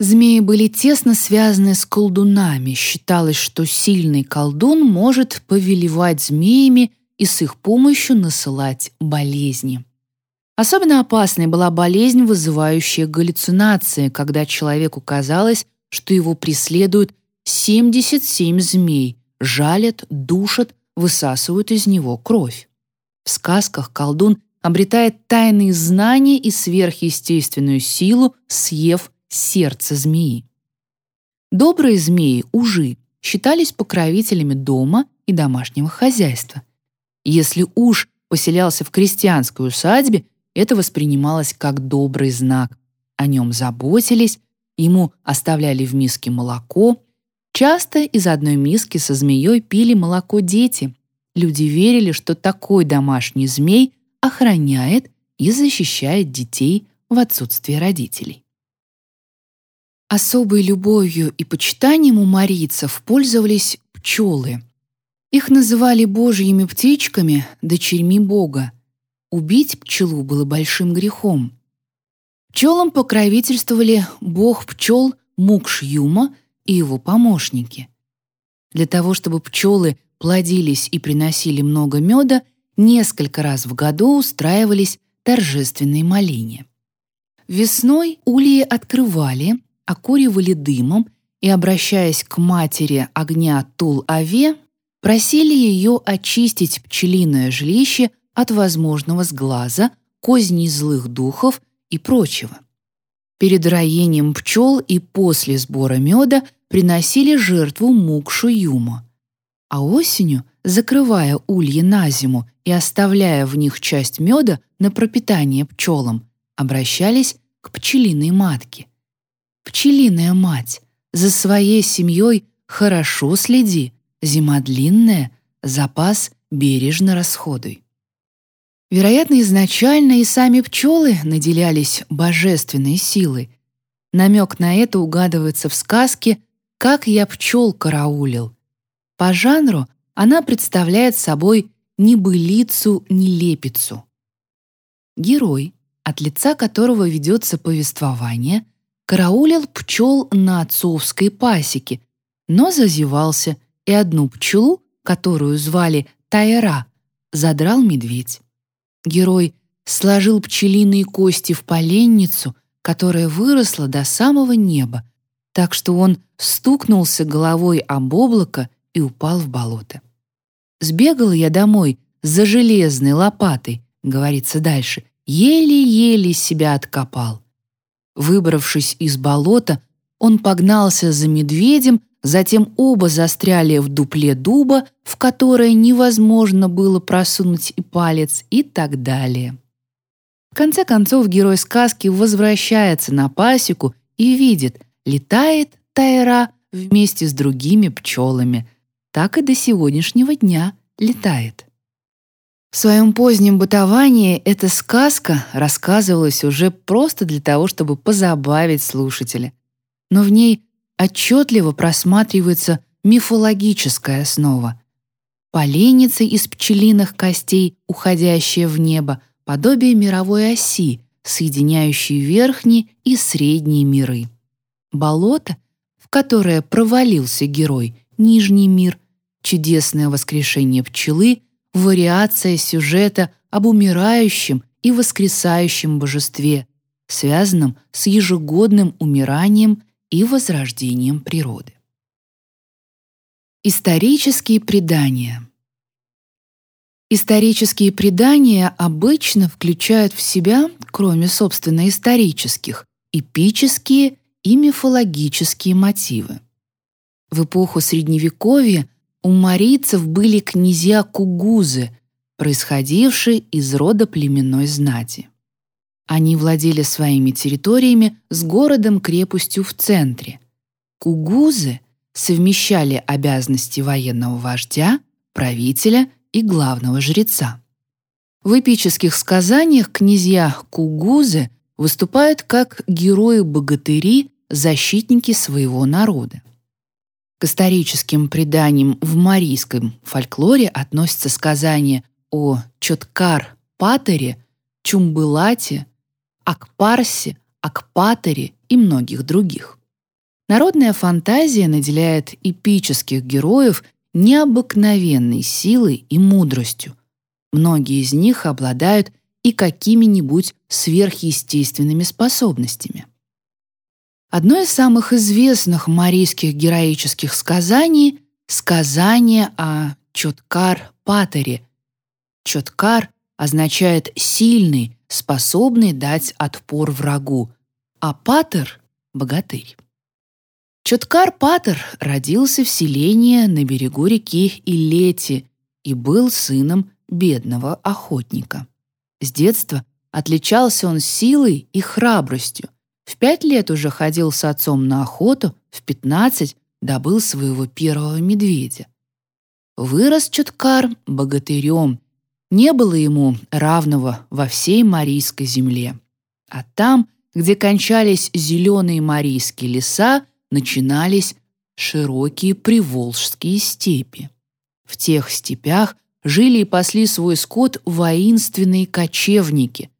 Змеи были тесно связаны с колдунами. Считалось, что сильный колдун может повелевать змеями и с их помощью насылать болезни. Особенно опасной была болезнь, вызывающая галлюцинации, когда человеку казалось, что его преследуют 77 змей, жалят, душат, высасывают из него кровь. В сказках колдун обретает тайные знания и сверхъестественную силу, съев сердце змеи. Добрые змеи, ужи, считались покровителями дома и домашнего хозяйства. Если уж поселялся в крестьянской усадьбе, это воспринималось как добрый знак. О нем заботились, ему оставляли в миске молоко, Часто из одной миски со змеей пили молоко дети. Люди верили, что такой домашний змей охраняет и защищает детей в отсутствие родителей. Особой любовью и почитанием у марийцев пользовались пчелы. Их называли божьими птичками, дочерьми Бога. Убить пчелу было большим грехом. Пчелам покровительствовали бог пчел Мукшюма — и его помощники. Для того, чтобы пчелы плодились и приносили много меда, несколько раз в году устраивались торжественные моления. Весной ульи открывали, окуривали дымом и, обращаясь к матери огня Тул-Аве, просили ее очистить пчелиное жилище от возможного сглаза, козней злых духов и прочего. Перед роением пчел и после сбора меда приносили жертву мукшу юма. А осенью, закрывая ульи на зиму и оставляя в них часть меда на пропитание пчелам, обращались к пчелиной матке. «Пчелиная мать, за своей семьей хорошо следи, зима длинная, запас бережно расходуй». Вероятно, изначально и сами пчелы наделялись божественной силой. Намек на это угадывается в сказке «Как я пчел караулил». По жанру она представляет собой небылицу-нелепицу. Герой, от лица которого ведется повествование, караулил пчел на отцовской пасеке, но зазевался, и одну пчелу, которую звали Тайра, задрал медведь. Герой сложил пчелиные кости в поленницу, которая выросла до самого неба, так что он стукнулся головой об облако и упал в болото. «Сбегал я домой за железной лопатой», — говорится дальше, еле-еле себя откопал. Выбравшись из болота, он погнался за медведем, затем оба застряли в дупле дуба, в которое невозможно было просунуть и палец, и так далее. В конце концов герой сказки возвращается на пасеку и видит, летает Тайра вместе с другими пчелами. Так и до сегодняшнего дня летает. В своем позднем бытовании эта сказка рассказывалась уже просто для того, чтобы позабавить слушателя. Но в ней отчетливо просматривается мифологическая основа. Поленница из пчелиных костей, уходящая в небо, подобие мировой оси, соединяющей верхние и средние миры. Болото, в которое провалился герой, нижний мир, чудесное воскрешение пчелы — вариация сюжета об умирающем и воскресающем божестве, связанном с ежегодным умиранием и возрождением природы. Исторические предания Исторические предания обычно включают в себя, кроме, собственно, исторических, эпические и мифологические мотивы. В эпоху Средневековья у марийцев были князья Кугузы, происходившие из рода племенной знати. Они владели своими территориями с городом-крепостью в центре. Кугузы совмещали обязанности военного вождя, правителя и главного жреца. В эпических сказаниях князья Кугузы выступают как герои-богатыри, защитники своего народа. К историческим преданиям в марийском фольклоре относятся сказания о Чоткар-Патере, Чумбылате, Акпарсе, Акпатере и многих других. Народная фантазия наделяет эпических героев необыкновенной силой и мудростью. Многие из них обладают и какими-нибудь сверхъестественными способностями. Одно из самых известных марийских героических сказаний — сказание о Чоткар-Патере. Чоткар означает «сильный», способный дать отпор врагу, а Патер — богатырь. Чоткар-Патер родился в селении на берегу реки Илети и был сыном бедного охотника. С детства отличался он силой и храбростью, в пять лет уже ходил с отцом на охоту, в пятнадцать добыл своего первого медведя. Вырос Чуткар богатырем. Не было ему равного во всей Марийской земле. А там, где кончались зеленые марийские леса, начинались широкие приволжские степи. В тех степях жили и пасли свой скот воинственные кочевники.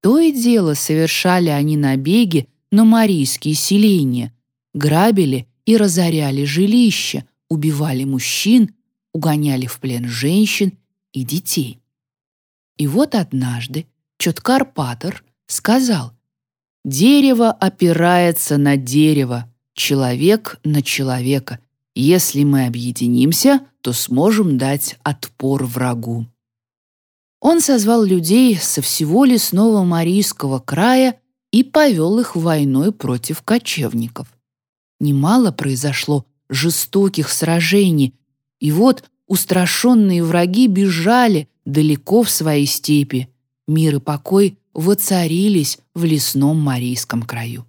То и дело совершали они набеги на марийские селения, грабили и разоряли жилища, убивали мужчин, угоняли в плен женщин и детей. И вот однажды Чоткар Патер сказал, «Дерево опирается на дерево, человек на человека. Если мы объединимся, то сможем дать отпор врагу». Он созвал людей со всего лесного Марийского края и повел их войной против кочевников. Немало произошло жестоких сражений, и вот устрашенные враги бежали далеко в свои степи. Мир и покой воцарились в лесном Марийском краю.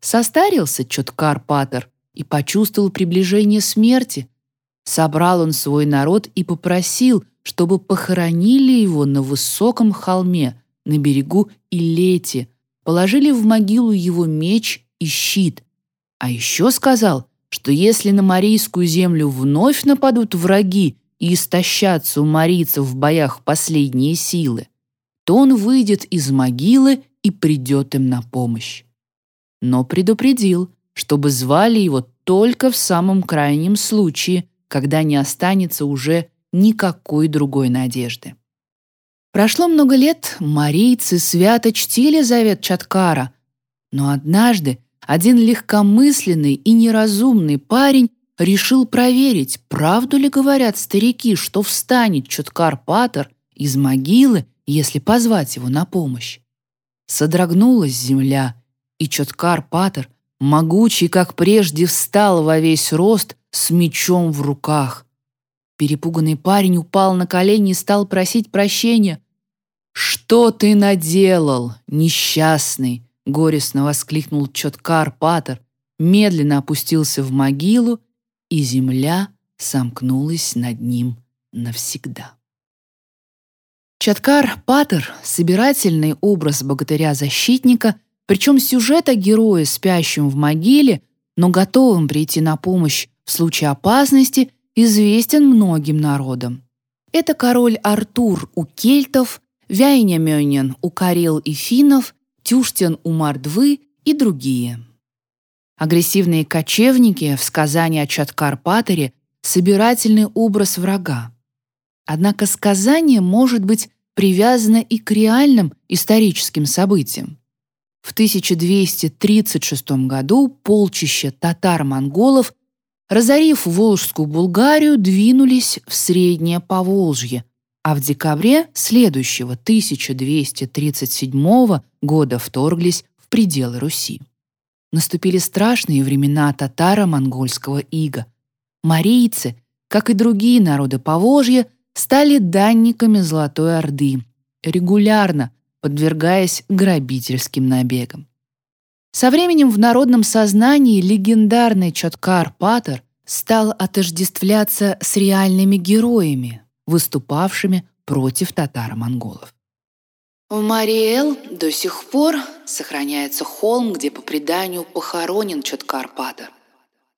Состарился Чоткар Патер и почувствовал приближение смерти. Собрал он свой народ и попросил, чтобы похоронили его на высоком холме на берегу Илети, положили в могилу его меч и щит. А еще сказал, что если на Марийскую землю вновь нападут враги, и истощатся у марийцев в боях последние силы, то он выйдет из могилы и придет им на помощь. Но предупредил, чтобы звали его только в самом крайнем случае, когда не останется уже никакой другой надежды. Прошло много лет, марийцы свято чтили завет Чаткара, но однажды один легкомысленный и неразумный парень решил проверить, правду ли говорят старики, что встанет Чуткар-Патер из могилы, если позвать его на помощь. Содрогнулась земля, и Чуткар-Патер, могучий, как прежде, встал во весь рост с мечом в руках. Перепуганный парень упал на колени и стал просить прощения. «Что ты наделал, несчастный?» — горестно воскликнул Чоткар-Патер, медленно опустился в могилу и земля сомкнулась над ним навсегда. Чаткар Патер — собирательный образ богатыря-защитника, причем сюжет о герое, спящем в могиле, но готовым прийти на помощь в случае опасности, известен многим народам. Это король Артур у кельтов, Вяйнямёнен у карел и финнов, Тюштен у мордвы и другие. Агрессивные кочевники в сказании о Чаткар-Патере — собирательный образ врага. Однако сказание может быть привязано и к реальным историческим событиям. В 1236 году полчища татар-монголов, разорив Волжскую Булгарию, двинулись в Среднее Поволжье, а в декабре следующего 1237 года вторглись в пределы Руси. Наступили страшные времена татаро-монгольского ига. Марийцы, как и другие народы Поволжья, стали данниками Золотой Орды, регулярно подвергаясь грабительским набегам. Со временем в народном сознании легендарный Чоткар-Патер стал отождествляться с реальными героями, выступавшими против татаро-монголов. В Мариэл до сих пор сохраняется холм, где по преданию похоронен Чоткар-Патер.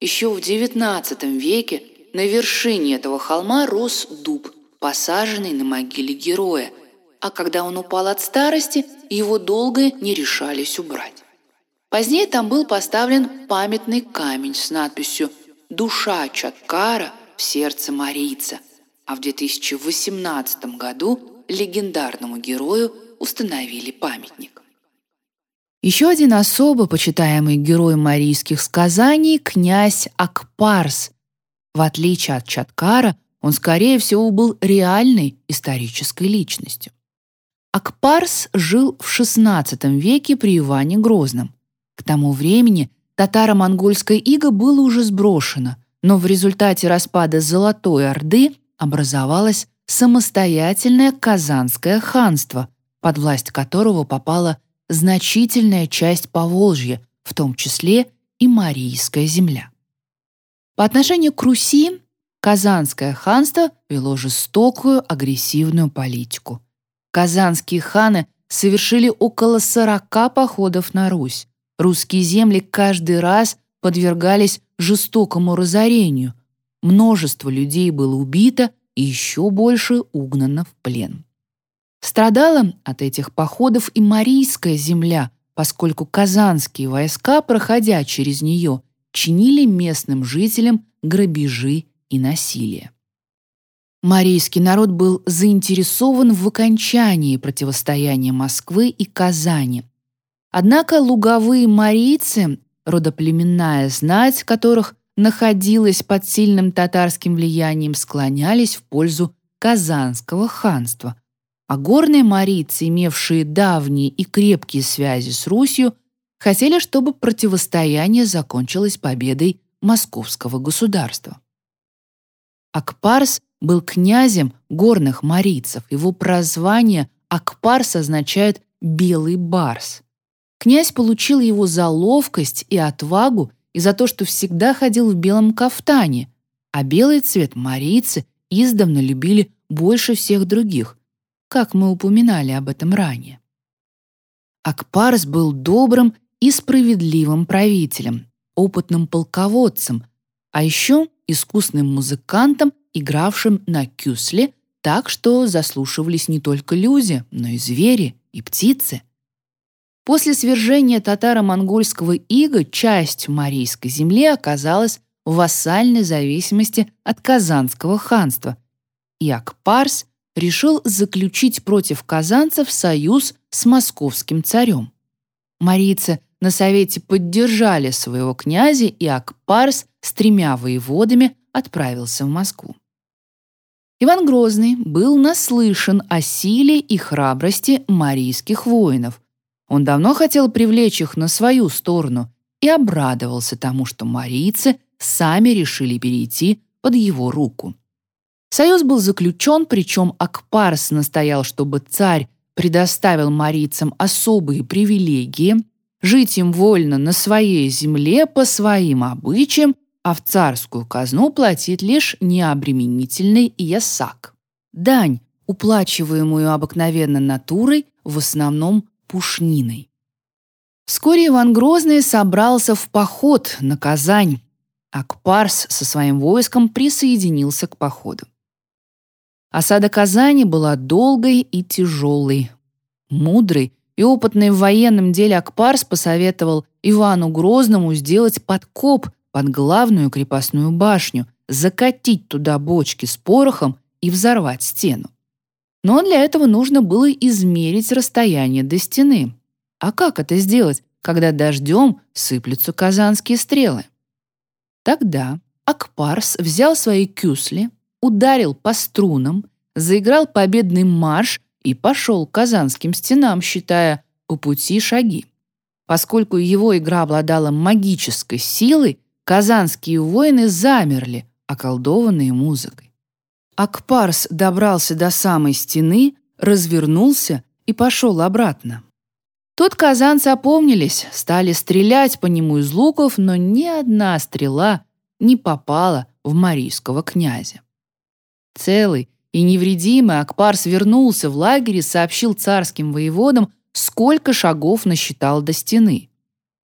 Еще в XIX веке на вершине этого холма рос дуб, посаженный на могиле героя, а когда он упал от старости, его долго не решались убрать. Позднее там был поставлен памятный камень с надписью «Душа Чаткара в сердце марийца», а в 2018 году легендарному герою установили памятник. Еще один особо почитаемый герой марийских сказаний – князь Акпарс. В отличие от Чаткара, он, скорее всего, был реальной исторической личностью. Акпарс жил в XVI веке при Иване Грозном. К тому времени татаро-монгольское иго было уже сброшено, но в результате распада Золотой Орды образовалось самостоятельное Казанское ханство, под власть которого попала значительная часть Поволжья, в том числе и Марийская земля. По отношению к Руси Казанское ханство вело жестокую агрессивную политику. Казанские ханы совершили около 40 походов на Русь. Русские земли каждый раз подвергались жестокому разорению. Множество людей было убито и еще больше угнано в плен. Страдала от этих походов и Марийская земля, поскольку казанские войска, проходя через нее, чинили местным жителям грабежи и насилие. Марийский народ был заинтересован в окончании противостояния Москвы и Казани. Однако луговые марийцы, родоплеменная знать которых находилась под сильным татарским влиянием, склонялись в пользу Казанского ханства, а горные марийцы, имевшие давние и крепкие связи с Русью, хотели, чтобы противостояние закончилось победой московского государства. Акпарс был князем горных марийцев. Его прозвание Акпарс означает «белый барс». Князь получил его за ловкость и отвагу и за то, что всегда ходил в белом кафтане, а белый цвет марийцы издавна любили больше всех других, как мы упоминали об этом ранее. Акпарс был добрым и справедливым правителем, опытным полководцем, а еще искусным музыкантом, игравшим на кюсле, так что заслушивались не только люди, но и звери и птицы. После свержения татаро-монгольского ига часть Марийской земли оказалась в вассальной зависимости от Казанского ханства, и Акпарс решил заключить против казанцев союз с московским царем. Марийцы на совете поддержали своего князя, и Акпарс с тремя воеводами отправился в Москву. Иван Грозный был наслышан о силе и храбрости марийских воинов. Он давно хотел привлечь их на свою сторону и обрадовался тому, что марийцы сами решили перейти под его руку. Союз был заключен, причем Акпарс настоял, чтобы царь предоставил марийцам особые привилегии, жить им вольно на своей земле по своим обычаям, а в царскую казну платить лишь необременительный ясак. Дань, уплачиваемую обыкновенно натурой, в основном пушниной. Вскоре Иван Грозный собрался в поход на Казань, Акпарс со своим войском присоединился к походу. Осада Казани была долгой и тяжелой. Мудрый и опытный в военном деле Акпарс посоветовал Ивану Грозному сделать подкоп под главную крепостную башню, закатить туда бочки с порохом и взорвать стену. Но для этого нужно было измерить расстояние до стены. А как это сделать, когда дождем сыплются казанские стрелы? Тогда Акпарс взял свои кюсли, ударил по струнам, заиграл победный марш и пошел к казанским стенам, считая по пути шаги. Поскольку его игра обладала магической силой, казанские воины замерли, околдованные музыкой. Акпарс добрался до самой стены, развернулся и пошел обратно. Тут казанцы опомнились, стали стрелять по нему из луков, но ни одна стрела не попала в марийского князя. Целый и невредимый Акпарс вернулся в лагерь и сообщил царским воеводам, сколько шагов насчитал до стены.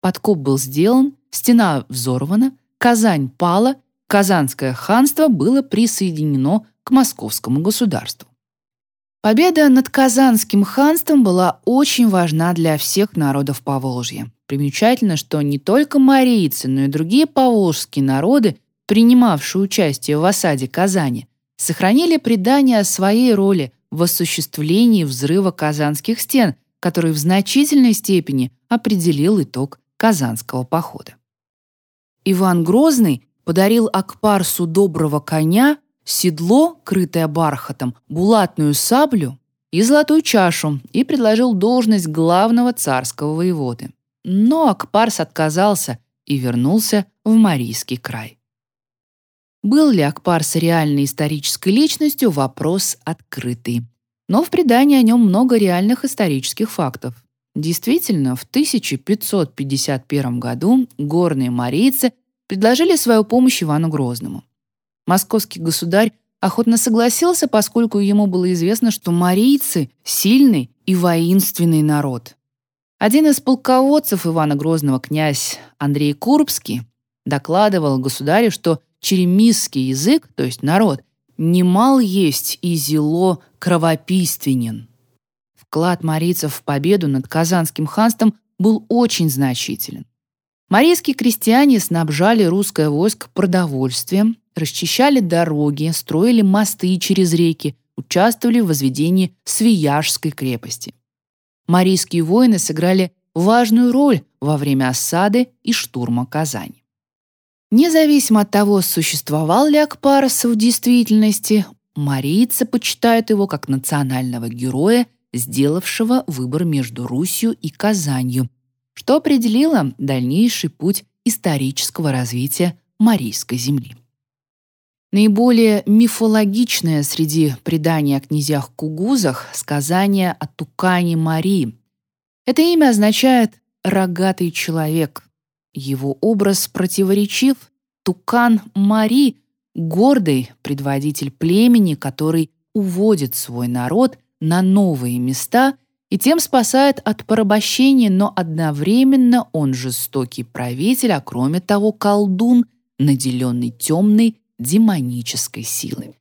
Подкоп был сделан, стена взорвана, Казань пала, Казанское ханство было присоединено к московскому государству. Победа над Казанским ханством была очень важна для всех народов Поволжья. Примечательно, что не только марийцы, но и другие поволжские народы, принимавшие участие в осаде Казани, сохранили предание о своей роли в осуществлении взрыва казанских стен, который в значительной степени определил итог Казанского похода. Иван Грозный подарил Акпарсу доброго коня седло, крытое бархатом, булатную саблю и золотую чашу и предложил должность главного царского воеводы. Но Акпарс отказался и вернулся в Марийский край. Был ли Акпарс реальной исторической личностью – вопрос открытый. Но в предании о нем много реальных исторических фактов. Действительно, в 1551 году горные марийцы предложили свою помощь Ивану Грозному. Московский государь охотно согласился, поскольку ему было известно, что марийцы — сильный и воинственный народ. Один из полководцев Ивана Грозного, князь Андрей Курбский, докладывал государю, что черемисский язык, то есть народ, немал есть и зело кровопийственен. Вклад марийцев в победу над Казанским ханством был очень значителен. Марийские крестьяне снабжали русское войско продовольствием, расчищали дороги, строили мосты через реки, участвовали в возведении Свияжской крепости. Марийские воины сыграли важную роль во время осады и штурма Казани. Независимо от того, существовал ли Акпарс в действительности, марийцы почитают его как национального героя, сделавшего выбор между Русью и Казанью, что определило дальнейший путь исторического развития Марийской земли. Наиболее мифологичное среди преданий о князях-кугузах сказание о Тукане Марии. Это имя означает «рогатый человек». Его образ противоречив. Тукан Мари — гордый предводитель племени, который уводит свой народ на новые места и тем спасает от порабощения, но одновременно он жестокий правитель, а кроме того колдун — наделенный темной демонической силой.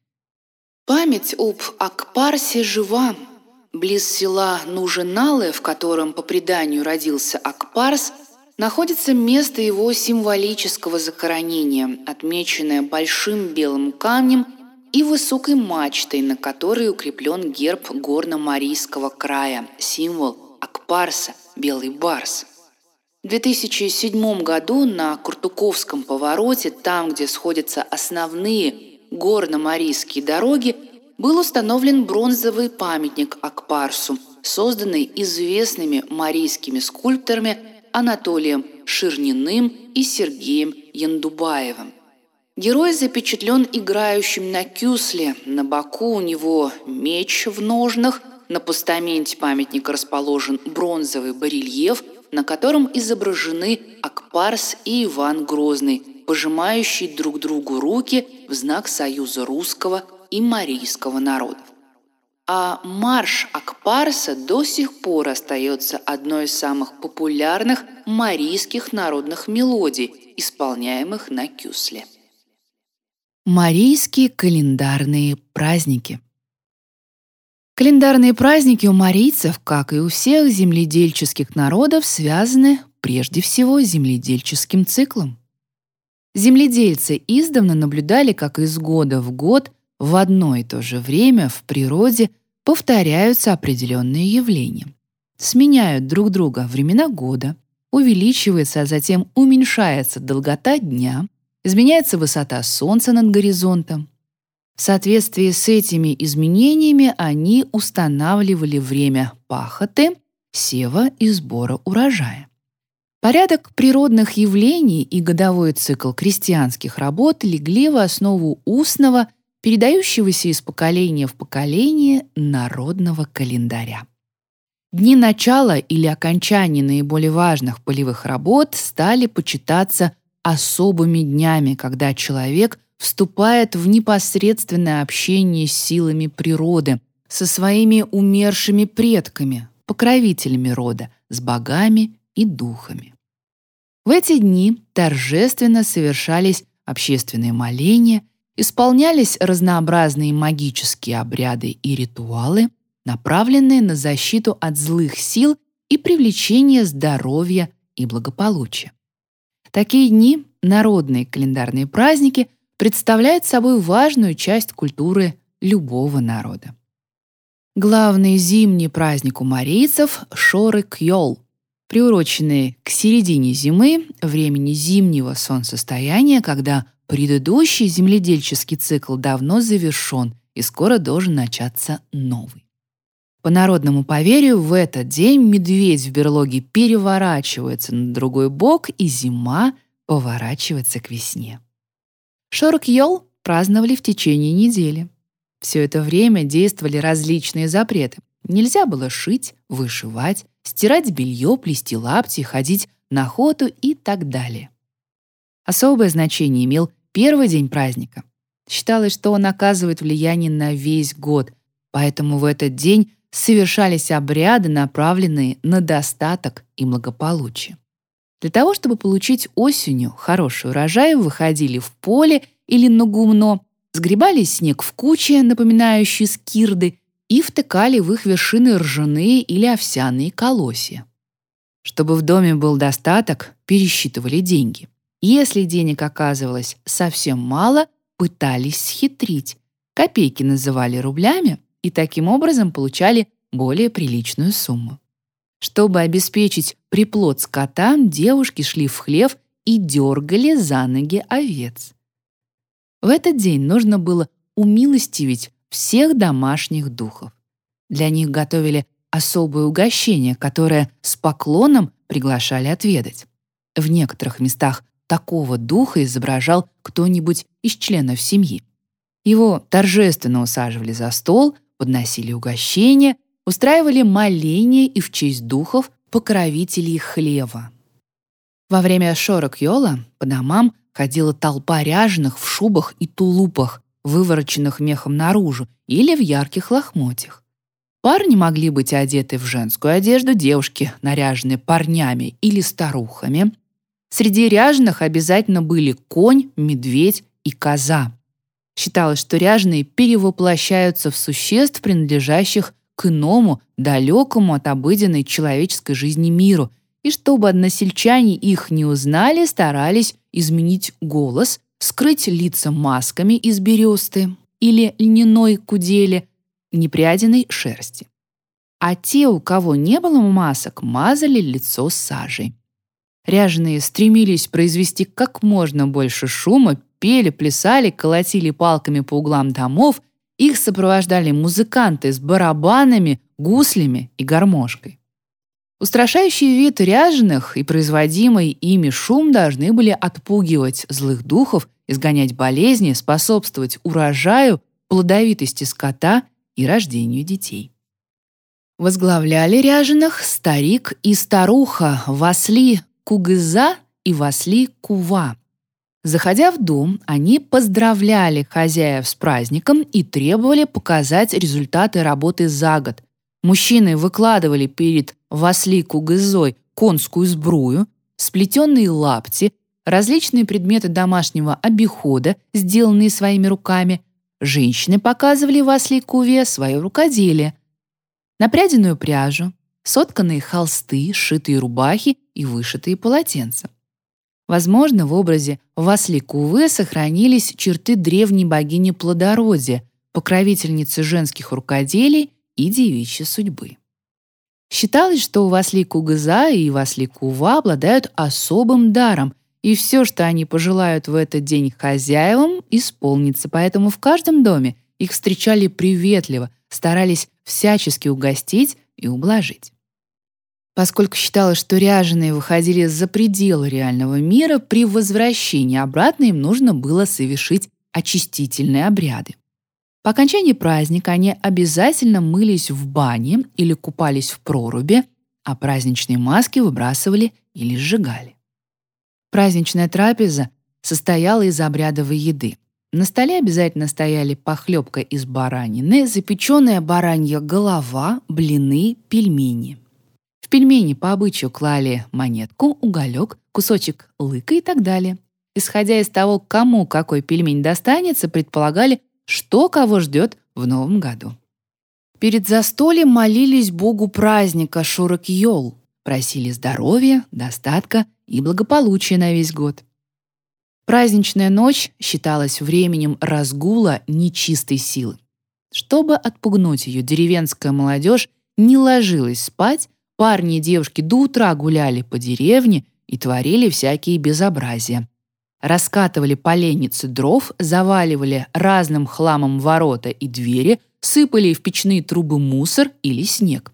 Память об Акпарсе жива. Близ села Нуженалы, в котором по преданию родился Акпарс, находится место его символического захоронения, отмеченное большим белым камнем и высокой мачтой, на которой укреплен герб горно-марийского края, символ Акпарса – белый барс. В 2007 году на Куртуковском повороте, там, где сходятся основные горно-марийские дороги, был установлен бронзовый памятник Акпарсу, созданный известными марийскими скульпторами Анатолием Ширниным и Сергеем Яндубаевым. Герой запечатлен играющим на кюсле, на боку у него меч в ножнах, на постаменте памятника расположен бронзовый барельеф, на котором изображены Акпарс и Иван Грозный, пожимающие друг другу руки в знак союза русского и марийского народов а марш Акпарса до сих пор остается одной из самых популярных марийских народных мелодий, исполняемых на кюсле. Марийские календарные праздники Календарные праздники у марийцев, как и у всех земледельческих народов, связаны прежде всего с земледельческим циклом. Земледельцы издавна наблюдали, как из года в год в одно и то же время в природе повторяются определенные явления. Сменяют друг друга времена года, увеличивается, а затем уменьшается долгота дня, изменяется высота Солнца над горизонтом. В соответствии с этими изменениями они устанавливали время пахоты, сева и сбора урожая. Порядок природных явлений и годовой цикл крестьянских работ легли в основу устного – передающегося из поколения в поколение народного календаря. Дни начала или окончания наиболее важных полевых работ стали почитаться особыми днями, когда человек вступает в непосредственное общение с силами природы, со своими умершими предками, покровителями рода, с богами и духами. В эти дни торжественно совершались общественные моления, исполнялись разнообразные магические обряды и ритуалы, направленные на защиту от злых сил и привлечение здоровья и благополучия. Такие дни, народные календарные праздники, представляют собой важную часть культуры любого народа. Главный зимний праздник у марийцев — Шоры-Кьол, приуроченный к середине зимы, времени зимнего солнцестояния, когда Предыдущий земледельческий цикл давно завершен, и скоро должен начаться новый. По народному поверью, в этот день медведь в берлоге переворачивается на другой бок, и зима поворачивается к весне. Шорок-Йол праздновали в течение недели. Все это время действовали различные запреты. Нельзя было шить, вышивать, стирать белье, плести лапти, ходить на охоту и так далее. Особое значение имел первый день праздника. Считалось, что он оказывает влияние на весь год, поэтому в этот день совершались обряды, направленные на достаток и благополучие. Для того, чтобы получить осенью хороший урожай, выходили в поле или на гумно, сгребали снег в кучи, напоминающие скирды, и втыкали в их вершины ржаные или овсяные колосья. Чтобы в доме был достаток, пересчитывали деньги. Если денег оказывалось совсем мало, пытались схитрить. Копейки называли рублями и таким образом получали более приличную сумму. Чтобы обеспечить приплод скота, девушки шли в хлев и дергали за ноги овец. В этот день нужно было умилостивить всех домашних духов. Для них готовили особое угощение, которое с поклоном приглашали отведать. В некоторых местах такого духа изображал кто-нибудь из членов семьи. Его торжественно усаживали за стол, подносили угощения, устраивали моления и в честь духов покровителей хлева. Во время шорок Йола по домам ходила толпа ряженых в шубах и тулупах, вывороченных мехом наружу или в ярких лохмотьях. Парни могли быть одеты в женскую одежду, девушки, наряженные парнями или старухами, Среди ряженых обязательно были конь, медведь и коза. Считалось, что ряженые перевоплощаются в существ, принадлежащих к иному, далекому от обыденной человеческой жизни миру, и чтобы односельчане их не узнали, старались изменить голос, скрыть лица масками из бересты или льняной кудели, непрядиной шерсти. А те, у кого не было масок, мазали лицо сажей. Ряженые стремились произвести как можно больше шума, пели, плясали, колотили палками по углам домов, их сопровождали музыканты с барабанами, гуслями и гармошкой. Устрашающий вид ряженых и производимый ими шум должны были отпугивать злых духов, изгонять болезни, способствовать урожаю, плодовитости скота и рождению детей. Возглавляли ряженых старик и старуха Васли Кугыза и Васли Кува. Заходя в дом, они поздравляли хозяев с праздником и требовали показать результаты работы за год. Мужчины выкладывали перед Васли Кугызой конскую сбрую, сплетенные лапти, различные предметы домашнего обихода, сделанные своими руками. Женщины показывали Васли Куве свое рукоделие. Напряденную пряжу, сотканные холсты, сшитые рубахи и вышитые полотенца. Возможно, в образе Васли Куве сохранились черты древней богини плодородия, покровительницы женских рукоделий и девичьей судьбы. Считалось, что Васли Кугза и Васли Кува обладают особым даром, и все, что они пожелают в этот день хозяевам, исполнится, поэтому в каждом доме их встречали приветливо, старались всячески угостить и ублажить. Поскольку считалось, что ряженые выходили за пределы реального мира, при возвращении обратно им нужно было совершить очистительные обряды. По окончании праздника они обязательно мылись в бане или купались в проруби, а праздничные маски выбрасывали или сжигали. Праздничная трапеза состояла из обрядовой еды. На столе обязательно стояли похлебка из баранины, запеченная баранья голова, блины, пельмени пельмени по обычаю клали монетку, уголек, кусочек лыка и так далее. Исходя из того, кому какой пельмень достанется, предполагали, что кого ждет в новом году. Перед застольем молились богу праздника Шурак-Йол, просили здоровья, достатка и благополучия на весь год. Праздничная ночь считалась временем разгула нечистой силы. Чтобы отпугнуть ее, деревенская молодежь не ложилась спать, Парни и девушки до утра гуляли по деревне и творили всякие безобразия. Раскатывали поленницы дров, заваливали разным хламом ворота и двери, сыпали в печные трубы мусор или снег.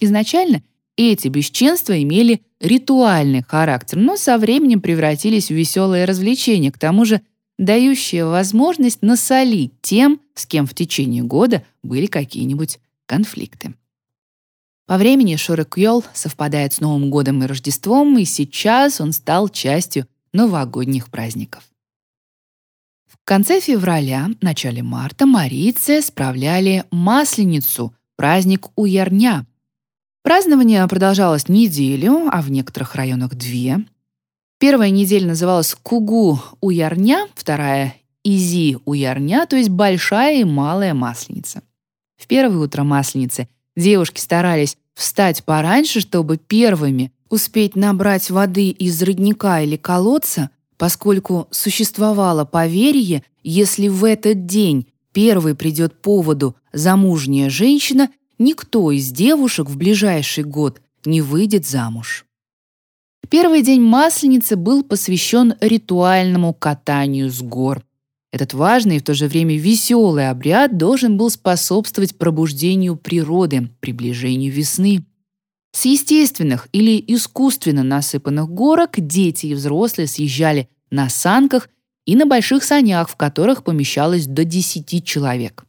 Изначально эти бесчинства имели ритуальный характер, но со временем превратились в веселое развлечение, к тому же дающее возможность насолить тем, с кем в течение года были какие-нибудь конфликты. По времени Шорек-Йол совпадает с Новым годом и Рождеством, и сейчас он стал частью новогодних праздников. В конце февраля, начале марта марийцы справляли Масленицу, праздник Уярня. Празднование продолжалось неделю, а в некоторых районах две. Первая неделя называлась Кугу Уярня, вторая Изи Уярня, то есть большая и малая Масленица. В первое утро Масленицы Девушки старались встать пораньше, чтобы первыми успеть набрать воды из родника или колодца, поскольку существовало поверье, если в этот день первой придет по воду замужняя женщина, никто из девушек в ближайший год не выйдет замуж. Первый день Масленицы был посвящен ритуальному катанию с гор. Этот важный и в то же время веселый обряд должен был способствовать пробуждению природы, приближению весны. С естественных или искусственно насыпанных горок дети и взрослые съезжали на санках и на больших санях, в которых помещалось до 10 человек.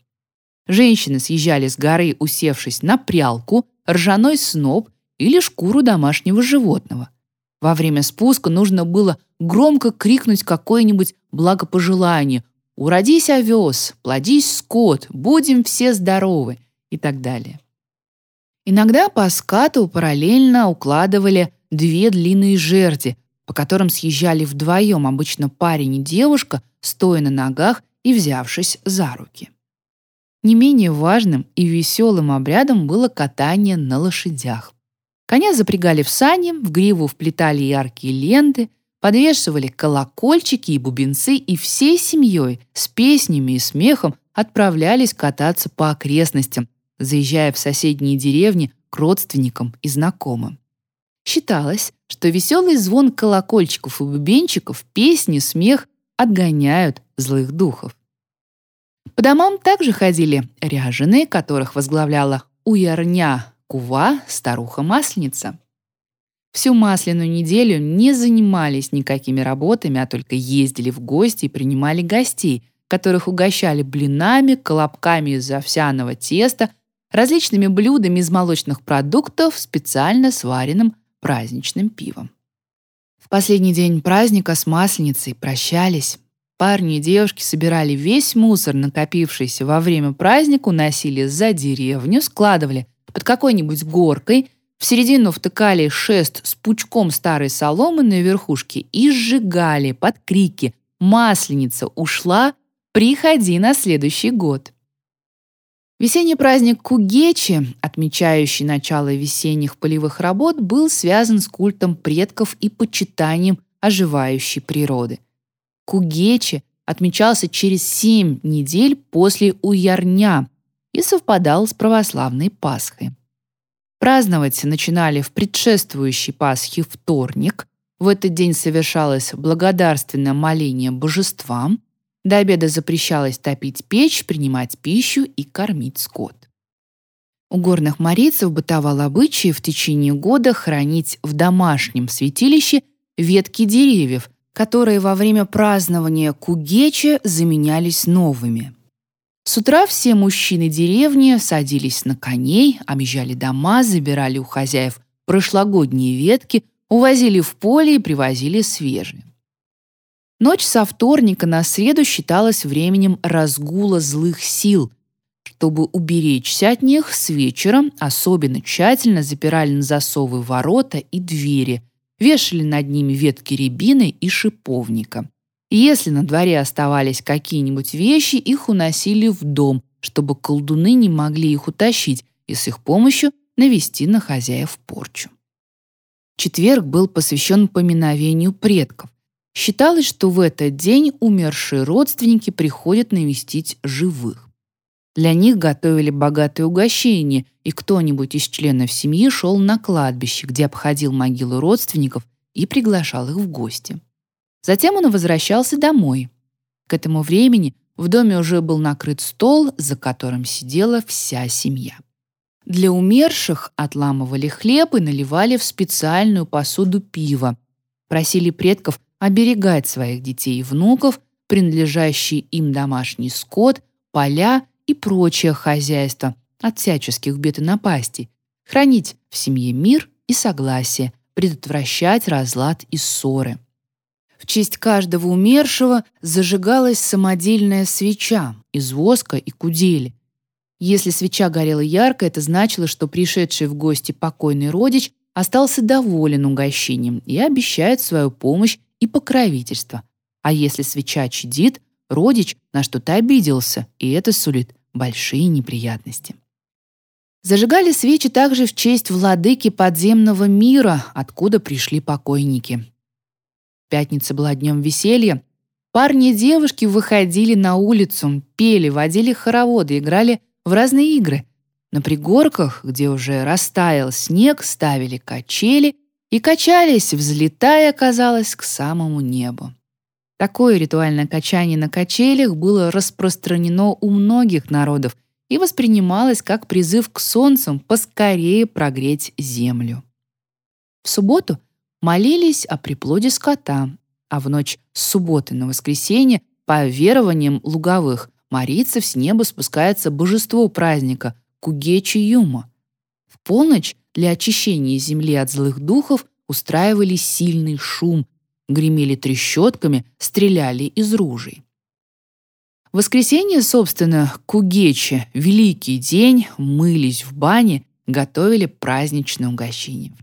Женщины съезжали с горы, усевшись на прялку, ржаной сноп или шкуру домашнего животного. Во время спуска нужно было громко крикнуть какое-нибудь благопожелание «Уродись овес», «Плодись скот», «Будем все здоровы» и так далее. Иногда по скату параллельно укладывали две длинные жерди, по которым съезжали вдвоем обычно парень и девушка, стоя на ногах и взявшись за руки. Не менее важным и веселым обрядом было катание на лошадях. Коня запрягали в сани, в гриву вплетали яркие ленты, подвешивали колокольчики и бубенцы и всей семьей с песнями и смехом отправлялись кататься по окрестностям, заезжая в соседние деревни к родственникам и знакомым. Считалось, что веселый звон колокольчиков и бубенчиков, песни, смех отгоняют злых духов. По домам также ходили ряженые, которых возглавляла Уярня Кува, старуха-масленица. Всю масляную неделю не занимались никакими работами, а только ездили в гости и принимали гостей, которых угощали блинами, колобками из овсяного теста, различными блюдами из молочных продуктов, специально сваренным праздничным пивом. В последний день праздника с Масленицей прощались. Парни и девушки собирали весь мусор, накопившийся во время праздника, уносили за деревню, складывали под какой-нибудь горкой, в середину втыкали шест с пучком старой соломы на верхушке и сжигали под крики «Масленица ушла! Приходи на следующий год!» Весенний праздник Кугечи, отмечающий начало весенних полевых работ, был связан с культом предков и почитанием оживающей природы. Кугечи отмечался через семь недель после Уярня и совпадал с православной Пасхой. Праздновать начинали в предшествующий Пасхе вторник. В этот день совершалось благодарственное моление божествам, до обеда запрещалось топить печь, принимать пищу и кормить скот. У горных морейцев бытовал обычай в течение года хранить в домашнем святилище ветки деревьев, которые во время празднования Кугечи заменялись новыми. С утра все мужчины деревни садились на коней, объезжали дома, забирали у хозяев прошлогодние ветки, увозили в поле и привозили свежие. Ночь со вторника на среду считалась временем разгула злых сил. Чтобы уберечься от них, с вечера особенно тщательно запирали на засовы ворота и двери, вешали над ними ветки рябины и шиповника. Если на дворе оставались какие-нибудь вещи, их уносили в дом, чтобы колдуны не могли их утащить и с их помощью навести на хозяев порчу. Четверг был посвящен поминовению предков. Считалось, что в этот день умершие родственники приходят навестить живых. Для них готовили богатые угощения, и кто-нибудь из членов семьи шел на кладбище, где обходил могилы родственников и приглашал их в гости. Затем он возвращался домой. К этому времени в доме уже был накрыт стол, за которым сидела вся семья. Для умерших отламывали хлеб и наливали в специальную посуду пиво. Просили предков оберегать своих детей и внуков, принадлежащий им домашний скот, поля и прочее хозяйство от всяческих бед и напастей, хранить в семье мир и согласие, предотвращать разлад и ссоры. В честь каждого умершего зажигалась самодельная свеча из воска и кудели. Если свеча горела ярко, это значило, что пришедший в гости покойный родич остался доволен угощением и обещает свою помощь и покровительство. А если свеча чадит, родич на что-то обиделся, и это сулит большие неприятности. Зажигали свечи также в честь владыки подземного мира, откуда пришли покойники. Пятница была днем веселья. Парни и девушки выходили на улицу, пели, водили хороводы, играли в разные игры. На пригорках, где уже растаял снег, ставили качели и качались, взлетая, казалось, к самому небу. Такое ритуальное качание на качелях было распространено у многих народов и воспринималось как призыв к солнцу поскорее прогреть землю. В субботу молились о приплоде скота, а в ночь с субботы на воскресенье, по верованиям луговых, марийцев с неба спускается божество праздника Кугечи Юма. В полночь для очищения земли от злых духов устраивали сильный шум, гремели трещотками, стреляли из ружей. Воскресенье, собственно, Кугечи, великий день, мылись в бане, готовили праздничное угощение.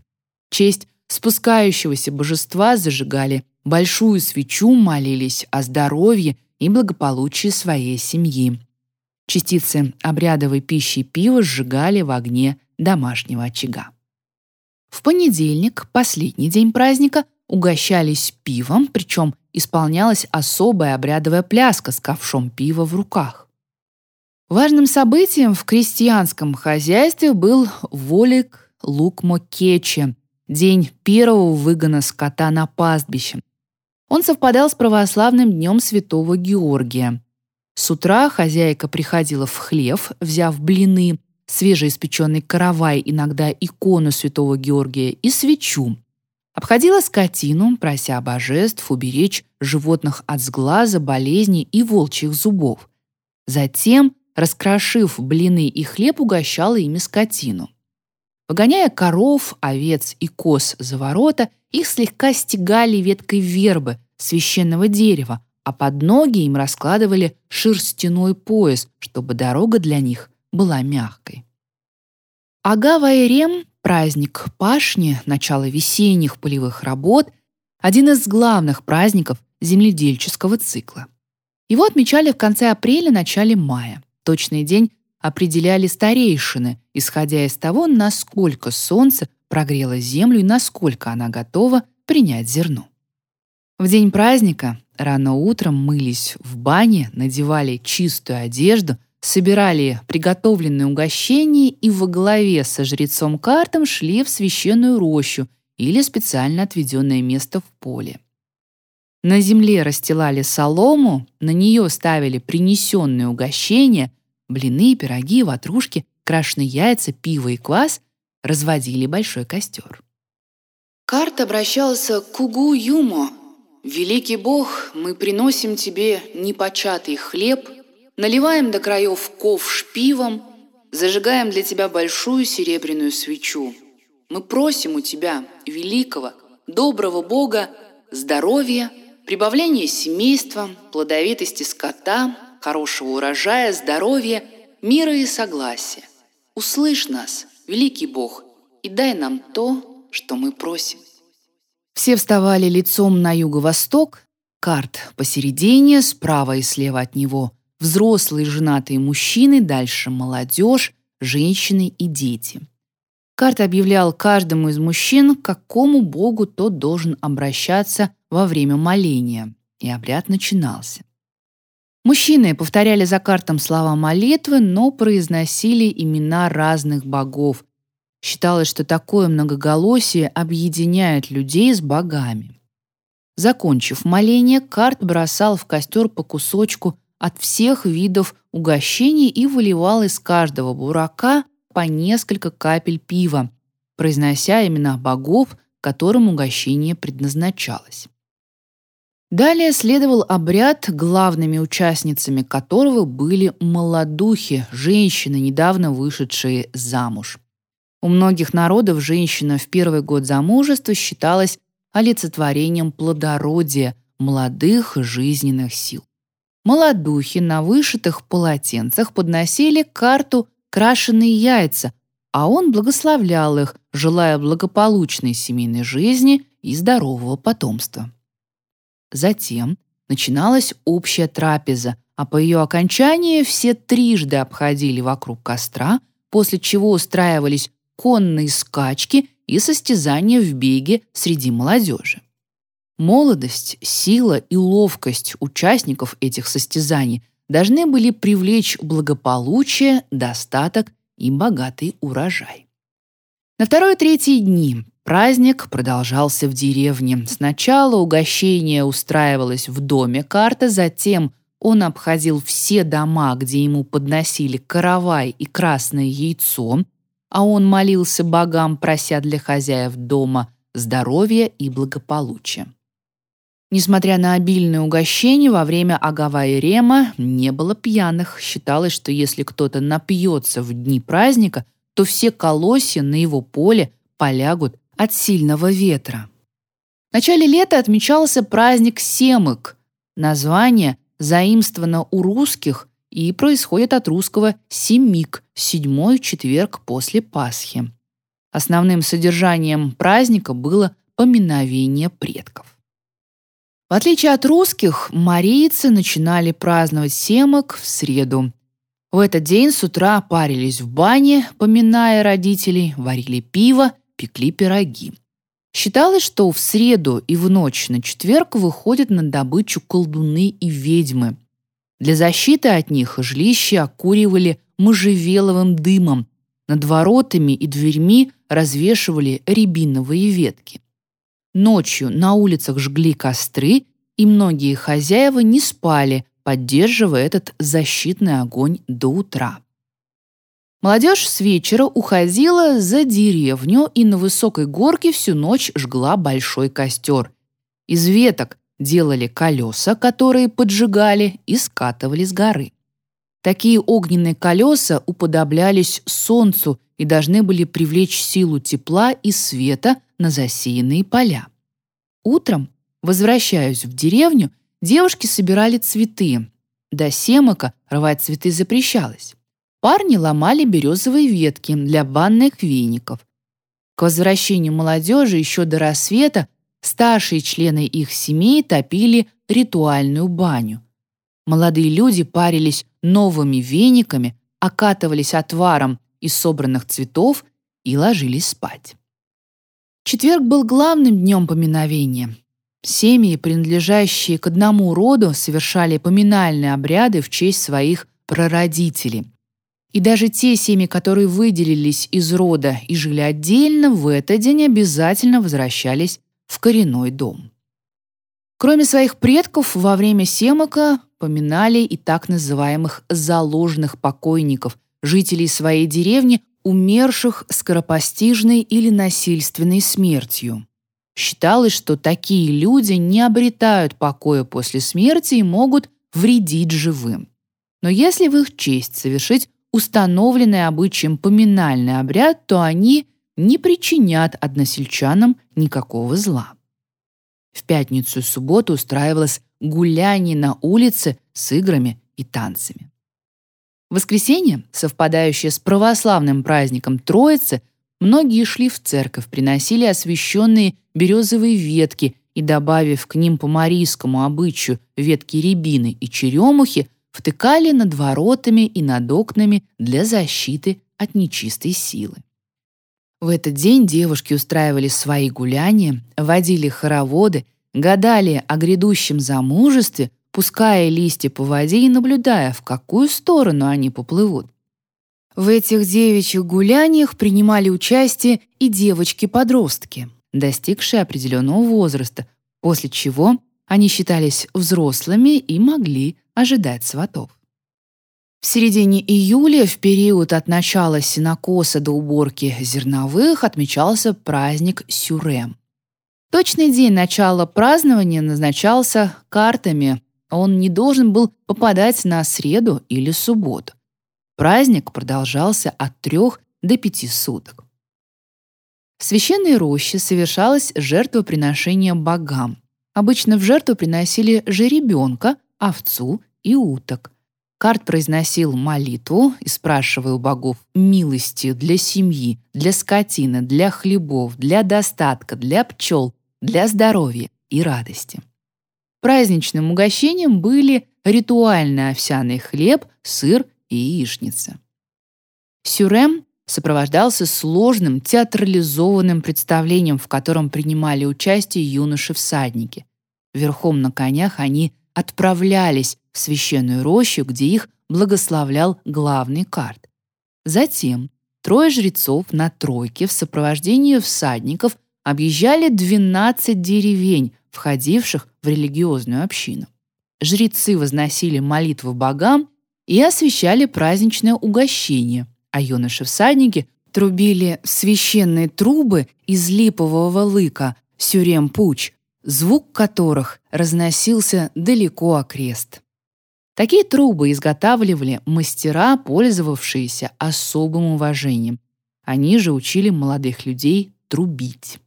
Честь спускающегося божества зажигали большую свечу, молились о здоровье и благополучии своей семьи. Частицы обрядовой пищи и пива сжигали в огне домашнего очага. В понедельник, последний день праздника, угощались пивом, причем исполнялась особая обрядовая пляска с ковшом пива в руках. Важным событием в крестьянском хозяйстве был волик Лукмокече, день первого выгона скота на пастбище. Он совпадал с православным днем Святого Георгия. С утра хозяйка приходила в хлев, взяв блины, свежеиспеченный каравай, иногда икону святого Георгия и свечу. Обходила скотину, прося божеств уберечь животных от сглаза, болезней и волчьих зубов. Затем, раскрошив блины и хлеб, угощала ими скотину. Погоняя коров, овец и коз за ворота, их слегка стегали веткой вербы, священного дерева, а под ноги им раскладывали шерстяной пояс, чтобы дорога для них была мягкой. Ага-Вайрем, праздник пашни, начало весенних полевых работ, один из главных праздников земледельческого цикла. Его отмечали в конце апреля-начале мая. Точный день определяли старейшины, исходя из того, насколько солнце прогрело землю и насколько она готова принять зерно. В день праздника рано утром мылись в бане, надевали чистую одежду, собирали приготовленные угощения и во главе со жрецом картом шли в священную рощу или специально отведенное место в поле. На земле расстилали солому, на нее ставили принесенные угощения, блины, пироги, ватрушки, крашеные яйца, пиво и квас, разводили большой костер. Карт обращался к Кугу Юмо. «Великий Бог, мы приносим тебе непочатый хлеб наливаем до краев ковш пивом, зажигаем для тебя большую серебряную свечу. Мы просим у тебя, великого, доброго Бога, здоровья, прибавления семейства, плодовитости скота, хорошего урожая, здоровья, мира и согласия. Услышь нас, великий Бог, и дай нам то, что мы просим. Все вставали лицом на юго-восток, карт посередине, справа и слева от него – взрослые женатые мужчины, дальше молодежь, женщины и дети. Карт объявлял каждому из мужчин, к какому богу тот должен обращаться во время моления, и обряд начинался. Мужчины повторяли за картом слова молитвы, но произносили имена разных богов. Считалось, что такое многоголосие объединяет людей с богами. Закончив моление, карт бросал в костер по кусочку от всех видов угощений и выливал из каждого бурака по несколько капель пива, произнося имена богов, которым угощение предназначалось. Далее следовал обряд, главными участницами которого были молодухи, женщины, недавно вышедшие замуж. У многих народов женщина в первый год замужества считалась олицетворением плодородия, молодых жизненных сил. Молодухи на вышитых полотенцах подносили карту крашеные яйца, а он благословлял их, желая благополучной семейной жизни и здорового потомства. Затем начиналась общая трапеза, а по ее окончании все трижды обходили вокруг костра, после чего устраивались конные скачки и состязания в беге среди молодежи. Молодость, сила и ловкость участников этих состязаний должны были привлечь благополучие, достаток и богатый урожай. На второй-третий дни праздник продолжался в деревне. Сначала угощение устраивалось в доме карта, затем он обходил все дома, где ему подносили каравай и красное яйцо, а он молился богам, прося для хозяев дома здоровья и благополучия. Несмотря на обильное угощение, во время Агава и Рема не было пьяных. Считалось, что если кто-то напьется в дни праздника, то все колосья на его поле полягут от сильного ветра. В начале лета отмечался праздник Семык. Название заимствовано у русских и происходит от русского «семик» – седьмой четверг после Пасхи. Основным содержанием праздника было поминовение предков. В отличие от русских, марийцы начинали праздновать семок в среду. В этот день с утра парились в бане, поминая родителей, варили пиво, пекли пироги. Считалось, что в среду и в ночь на четверг выходят на добычу колдуны и ведьмы. Для защиты от них жилища окуривали можжевеловым дымом, над воротами и дверьми развешивали рябиновые ветки. Ночью на улицах жгли костры, и многие хозяева не спали, поддерживая этот защитный огонь до утра. Молодежь с вечера уходила за деревню и на высокой горке всю ночь жгла большой костер. Из веток делали колеса, которые поджигали и скатывали с горы. Такие огненные колеса уподоблялись солнцу и должны были привлечь силу тепла и света на засеянные поля. Утром, возвращаясь в деревню, девушки собирали цветы. До семока рвать цветы запрещалось парни ломали березовые ветки для банных веников. К возвращению молодежи еще до рассвета старшие члены их семей топили ритуальную баню. Молодые люди парились новыми вениками, окатывались отваром из собранных цветов и ложились спать. Четверг был главным днем поминовения. Семьи, принадлежащие к одному роду, совершали поминальные обряды в честь своих прародителей. И даже те семьи, которые выделились из рода и жили отдельно, в этот день обязательно возвращались в коренной дом. Кроме своих предков, во время семока поминали и так называемых заложенных покойников, жителей своей деревни, умерших скоропостижной или насильственной смертью. Считалось, что такие люди не обретают покоя после смерти и могут вредить живым. Но если в их честь совершить установленный обычаем поминальный обряд, то они не причинят односельчанам никакого зла. В пятницу и субботу устраивалось гуляние на улице с играми и танцами. Воскресенье, совпадающее с православным праздником Троицы, многие шли в церковь, приносили освященные березовые ветки и, добавив к ним по марийскому обычаю ветки рябины и черемухи, втыкали над воротами и над окнами для защиты от нечистой силы. В этот день девушки устраивали свои гуляния, водили хороводы, гадали о грядущем замужестве, пуская листья по воде и наблюдая, в какую сторону они поплывут. В этих девичьих гуляниях принимали участие и девочки-подростки, достигшие определенного возраста, после чего они считались взрослыми и могли ожидать сватов. В середине июля, в период от начала сенокоса до уборки зерновых, отмечался праздник Сюрем. Точный день начала празднования назначался картами. Он не должен был попадать на среду или субботу. Праздник продолжался от трех до пяти суток. В священной роще совершалось жертвоприношение богам. Обычно в жертву приносили жеребенка, овцу и уток. Карт произносил молитву и спрашивая у богов милости для семьи, для скотины, для хлебов, для достатка, для пчел, для здоровья и радости. Праздничным угощением были ритуальный овсяный хлеб, сыр и яичница. Сюрем сопровождался сложным театрализованным представлением, в котором принимали участие юноши-всадники. Верхом на конях они отправлялись в священную рощу, где их благословлял главный карт. Затем трое жрецов на тройке в сопровождении всадников объезжали 12 деревень, входивших в религиозную общину. Жрецы возносили молитвы богам и освещали праздничное угощение – а юноши-всадники трубили священные трубы из липового лыка, сюрем-пуч, звук которых разносился далеко окрест. Такие трубы изготавливали мастера, пользовавшиеся особым уважением. Они же учили молодых людей трубить.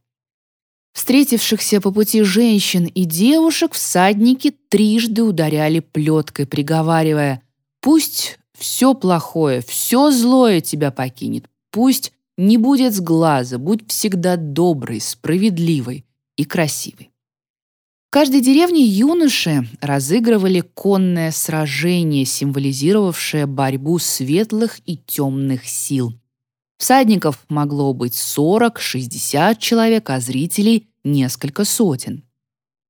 Встретившихся по пути женщин и девушек всадники трижды ударяли плеткой, приговаривая «Пусть все плохое, все злое тебя покинет. Пусть не будет с глаза, будь всегда доброй, справедливой и красивой. Каждой деревне юноши разыгрывали конное сражение, символизировавшее борьбу светлых и темных сил. Всадников могло быть 40-60 человек, а зрителей — несколько сотен.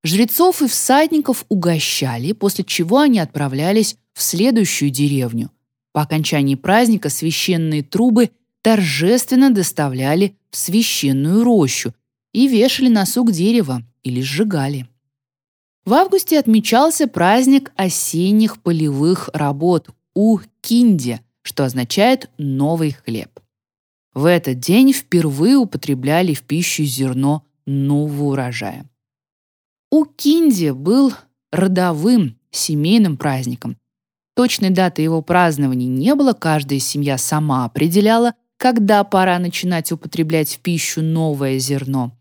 Жрецов и всадников угощали, после чего они отправлялись в следующую деревню. По окончании праздника священные трубы торжественно доставляли в священную рощу и вешали на сук дерева или сжигали. В августе отмечался праздник осенних полевых работ у Кинди, что означает «новый хлеб». В этот день впервые употребляли в пищу зерно нового урожая. У Кинди был родовым семейным праздником. Точной даты его празднования не было, каждая семья сама определяла, когда пора начинать употреблять в пищу новое зерно.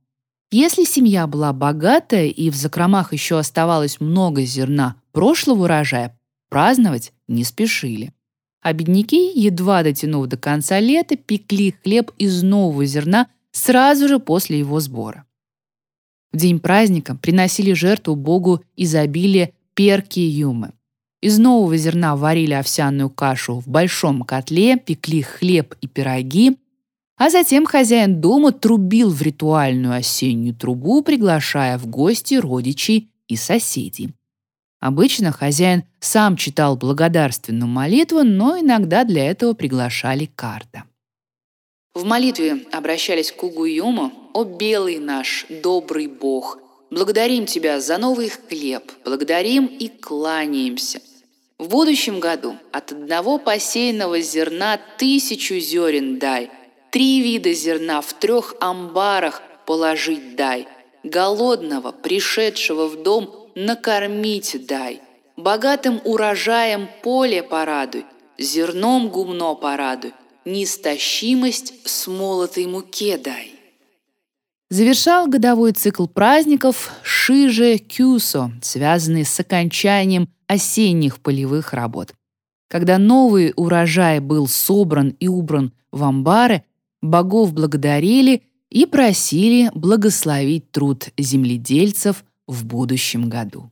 Если семья была богатая и в закромах еще оставалось много зерна прошлого урожая, праздновать не спешили. А бедняки, едва дотянув до конца лета, пекли хлеб из нового зерна сразу же после его сбора. В день праздника приносили жертву богу изобилия перки юмы. Из нового зерна варили овсяную кашу в большом котле, пекли хлеб и пироги, а затем хозяин дома трубил в ритуальную осеннюю трубу, приглашая в гости родичей и соседей. Обычно хозяин сам читал благодарственную молитву, но иногда для этого приглашали карта. В молитве обращались к Угуюму «О белый наш, добрый Бог! Благодарим Тебя за новый хлеб, благодарим и кланяемся. В будущем году от одного посеянного зерна тысячу зерен дай, три вида зерна в трех амбарах положить дай, голодного, пришедшего в дом, накормить дай, богатым урожаем поле порадуй, зерном гумно порадуй, неистощимость смолотой муке дай. Завершал годовой цикл праздников Шиже Кюсо, связанный с окончанием осенних полевых работ. Когда новый урожай был собран и убран в амбары, богов благодарили и просили благословить труд земледельцев в будущем году.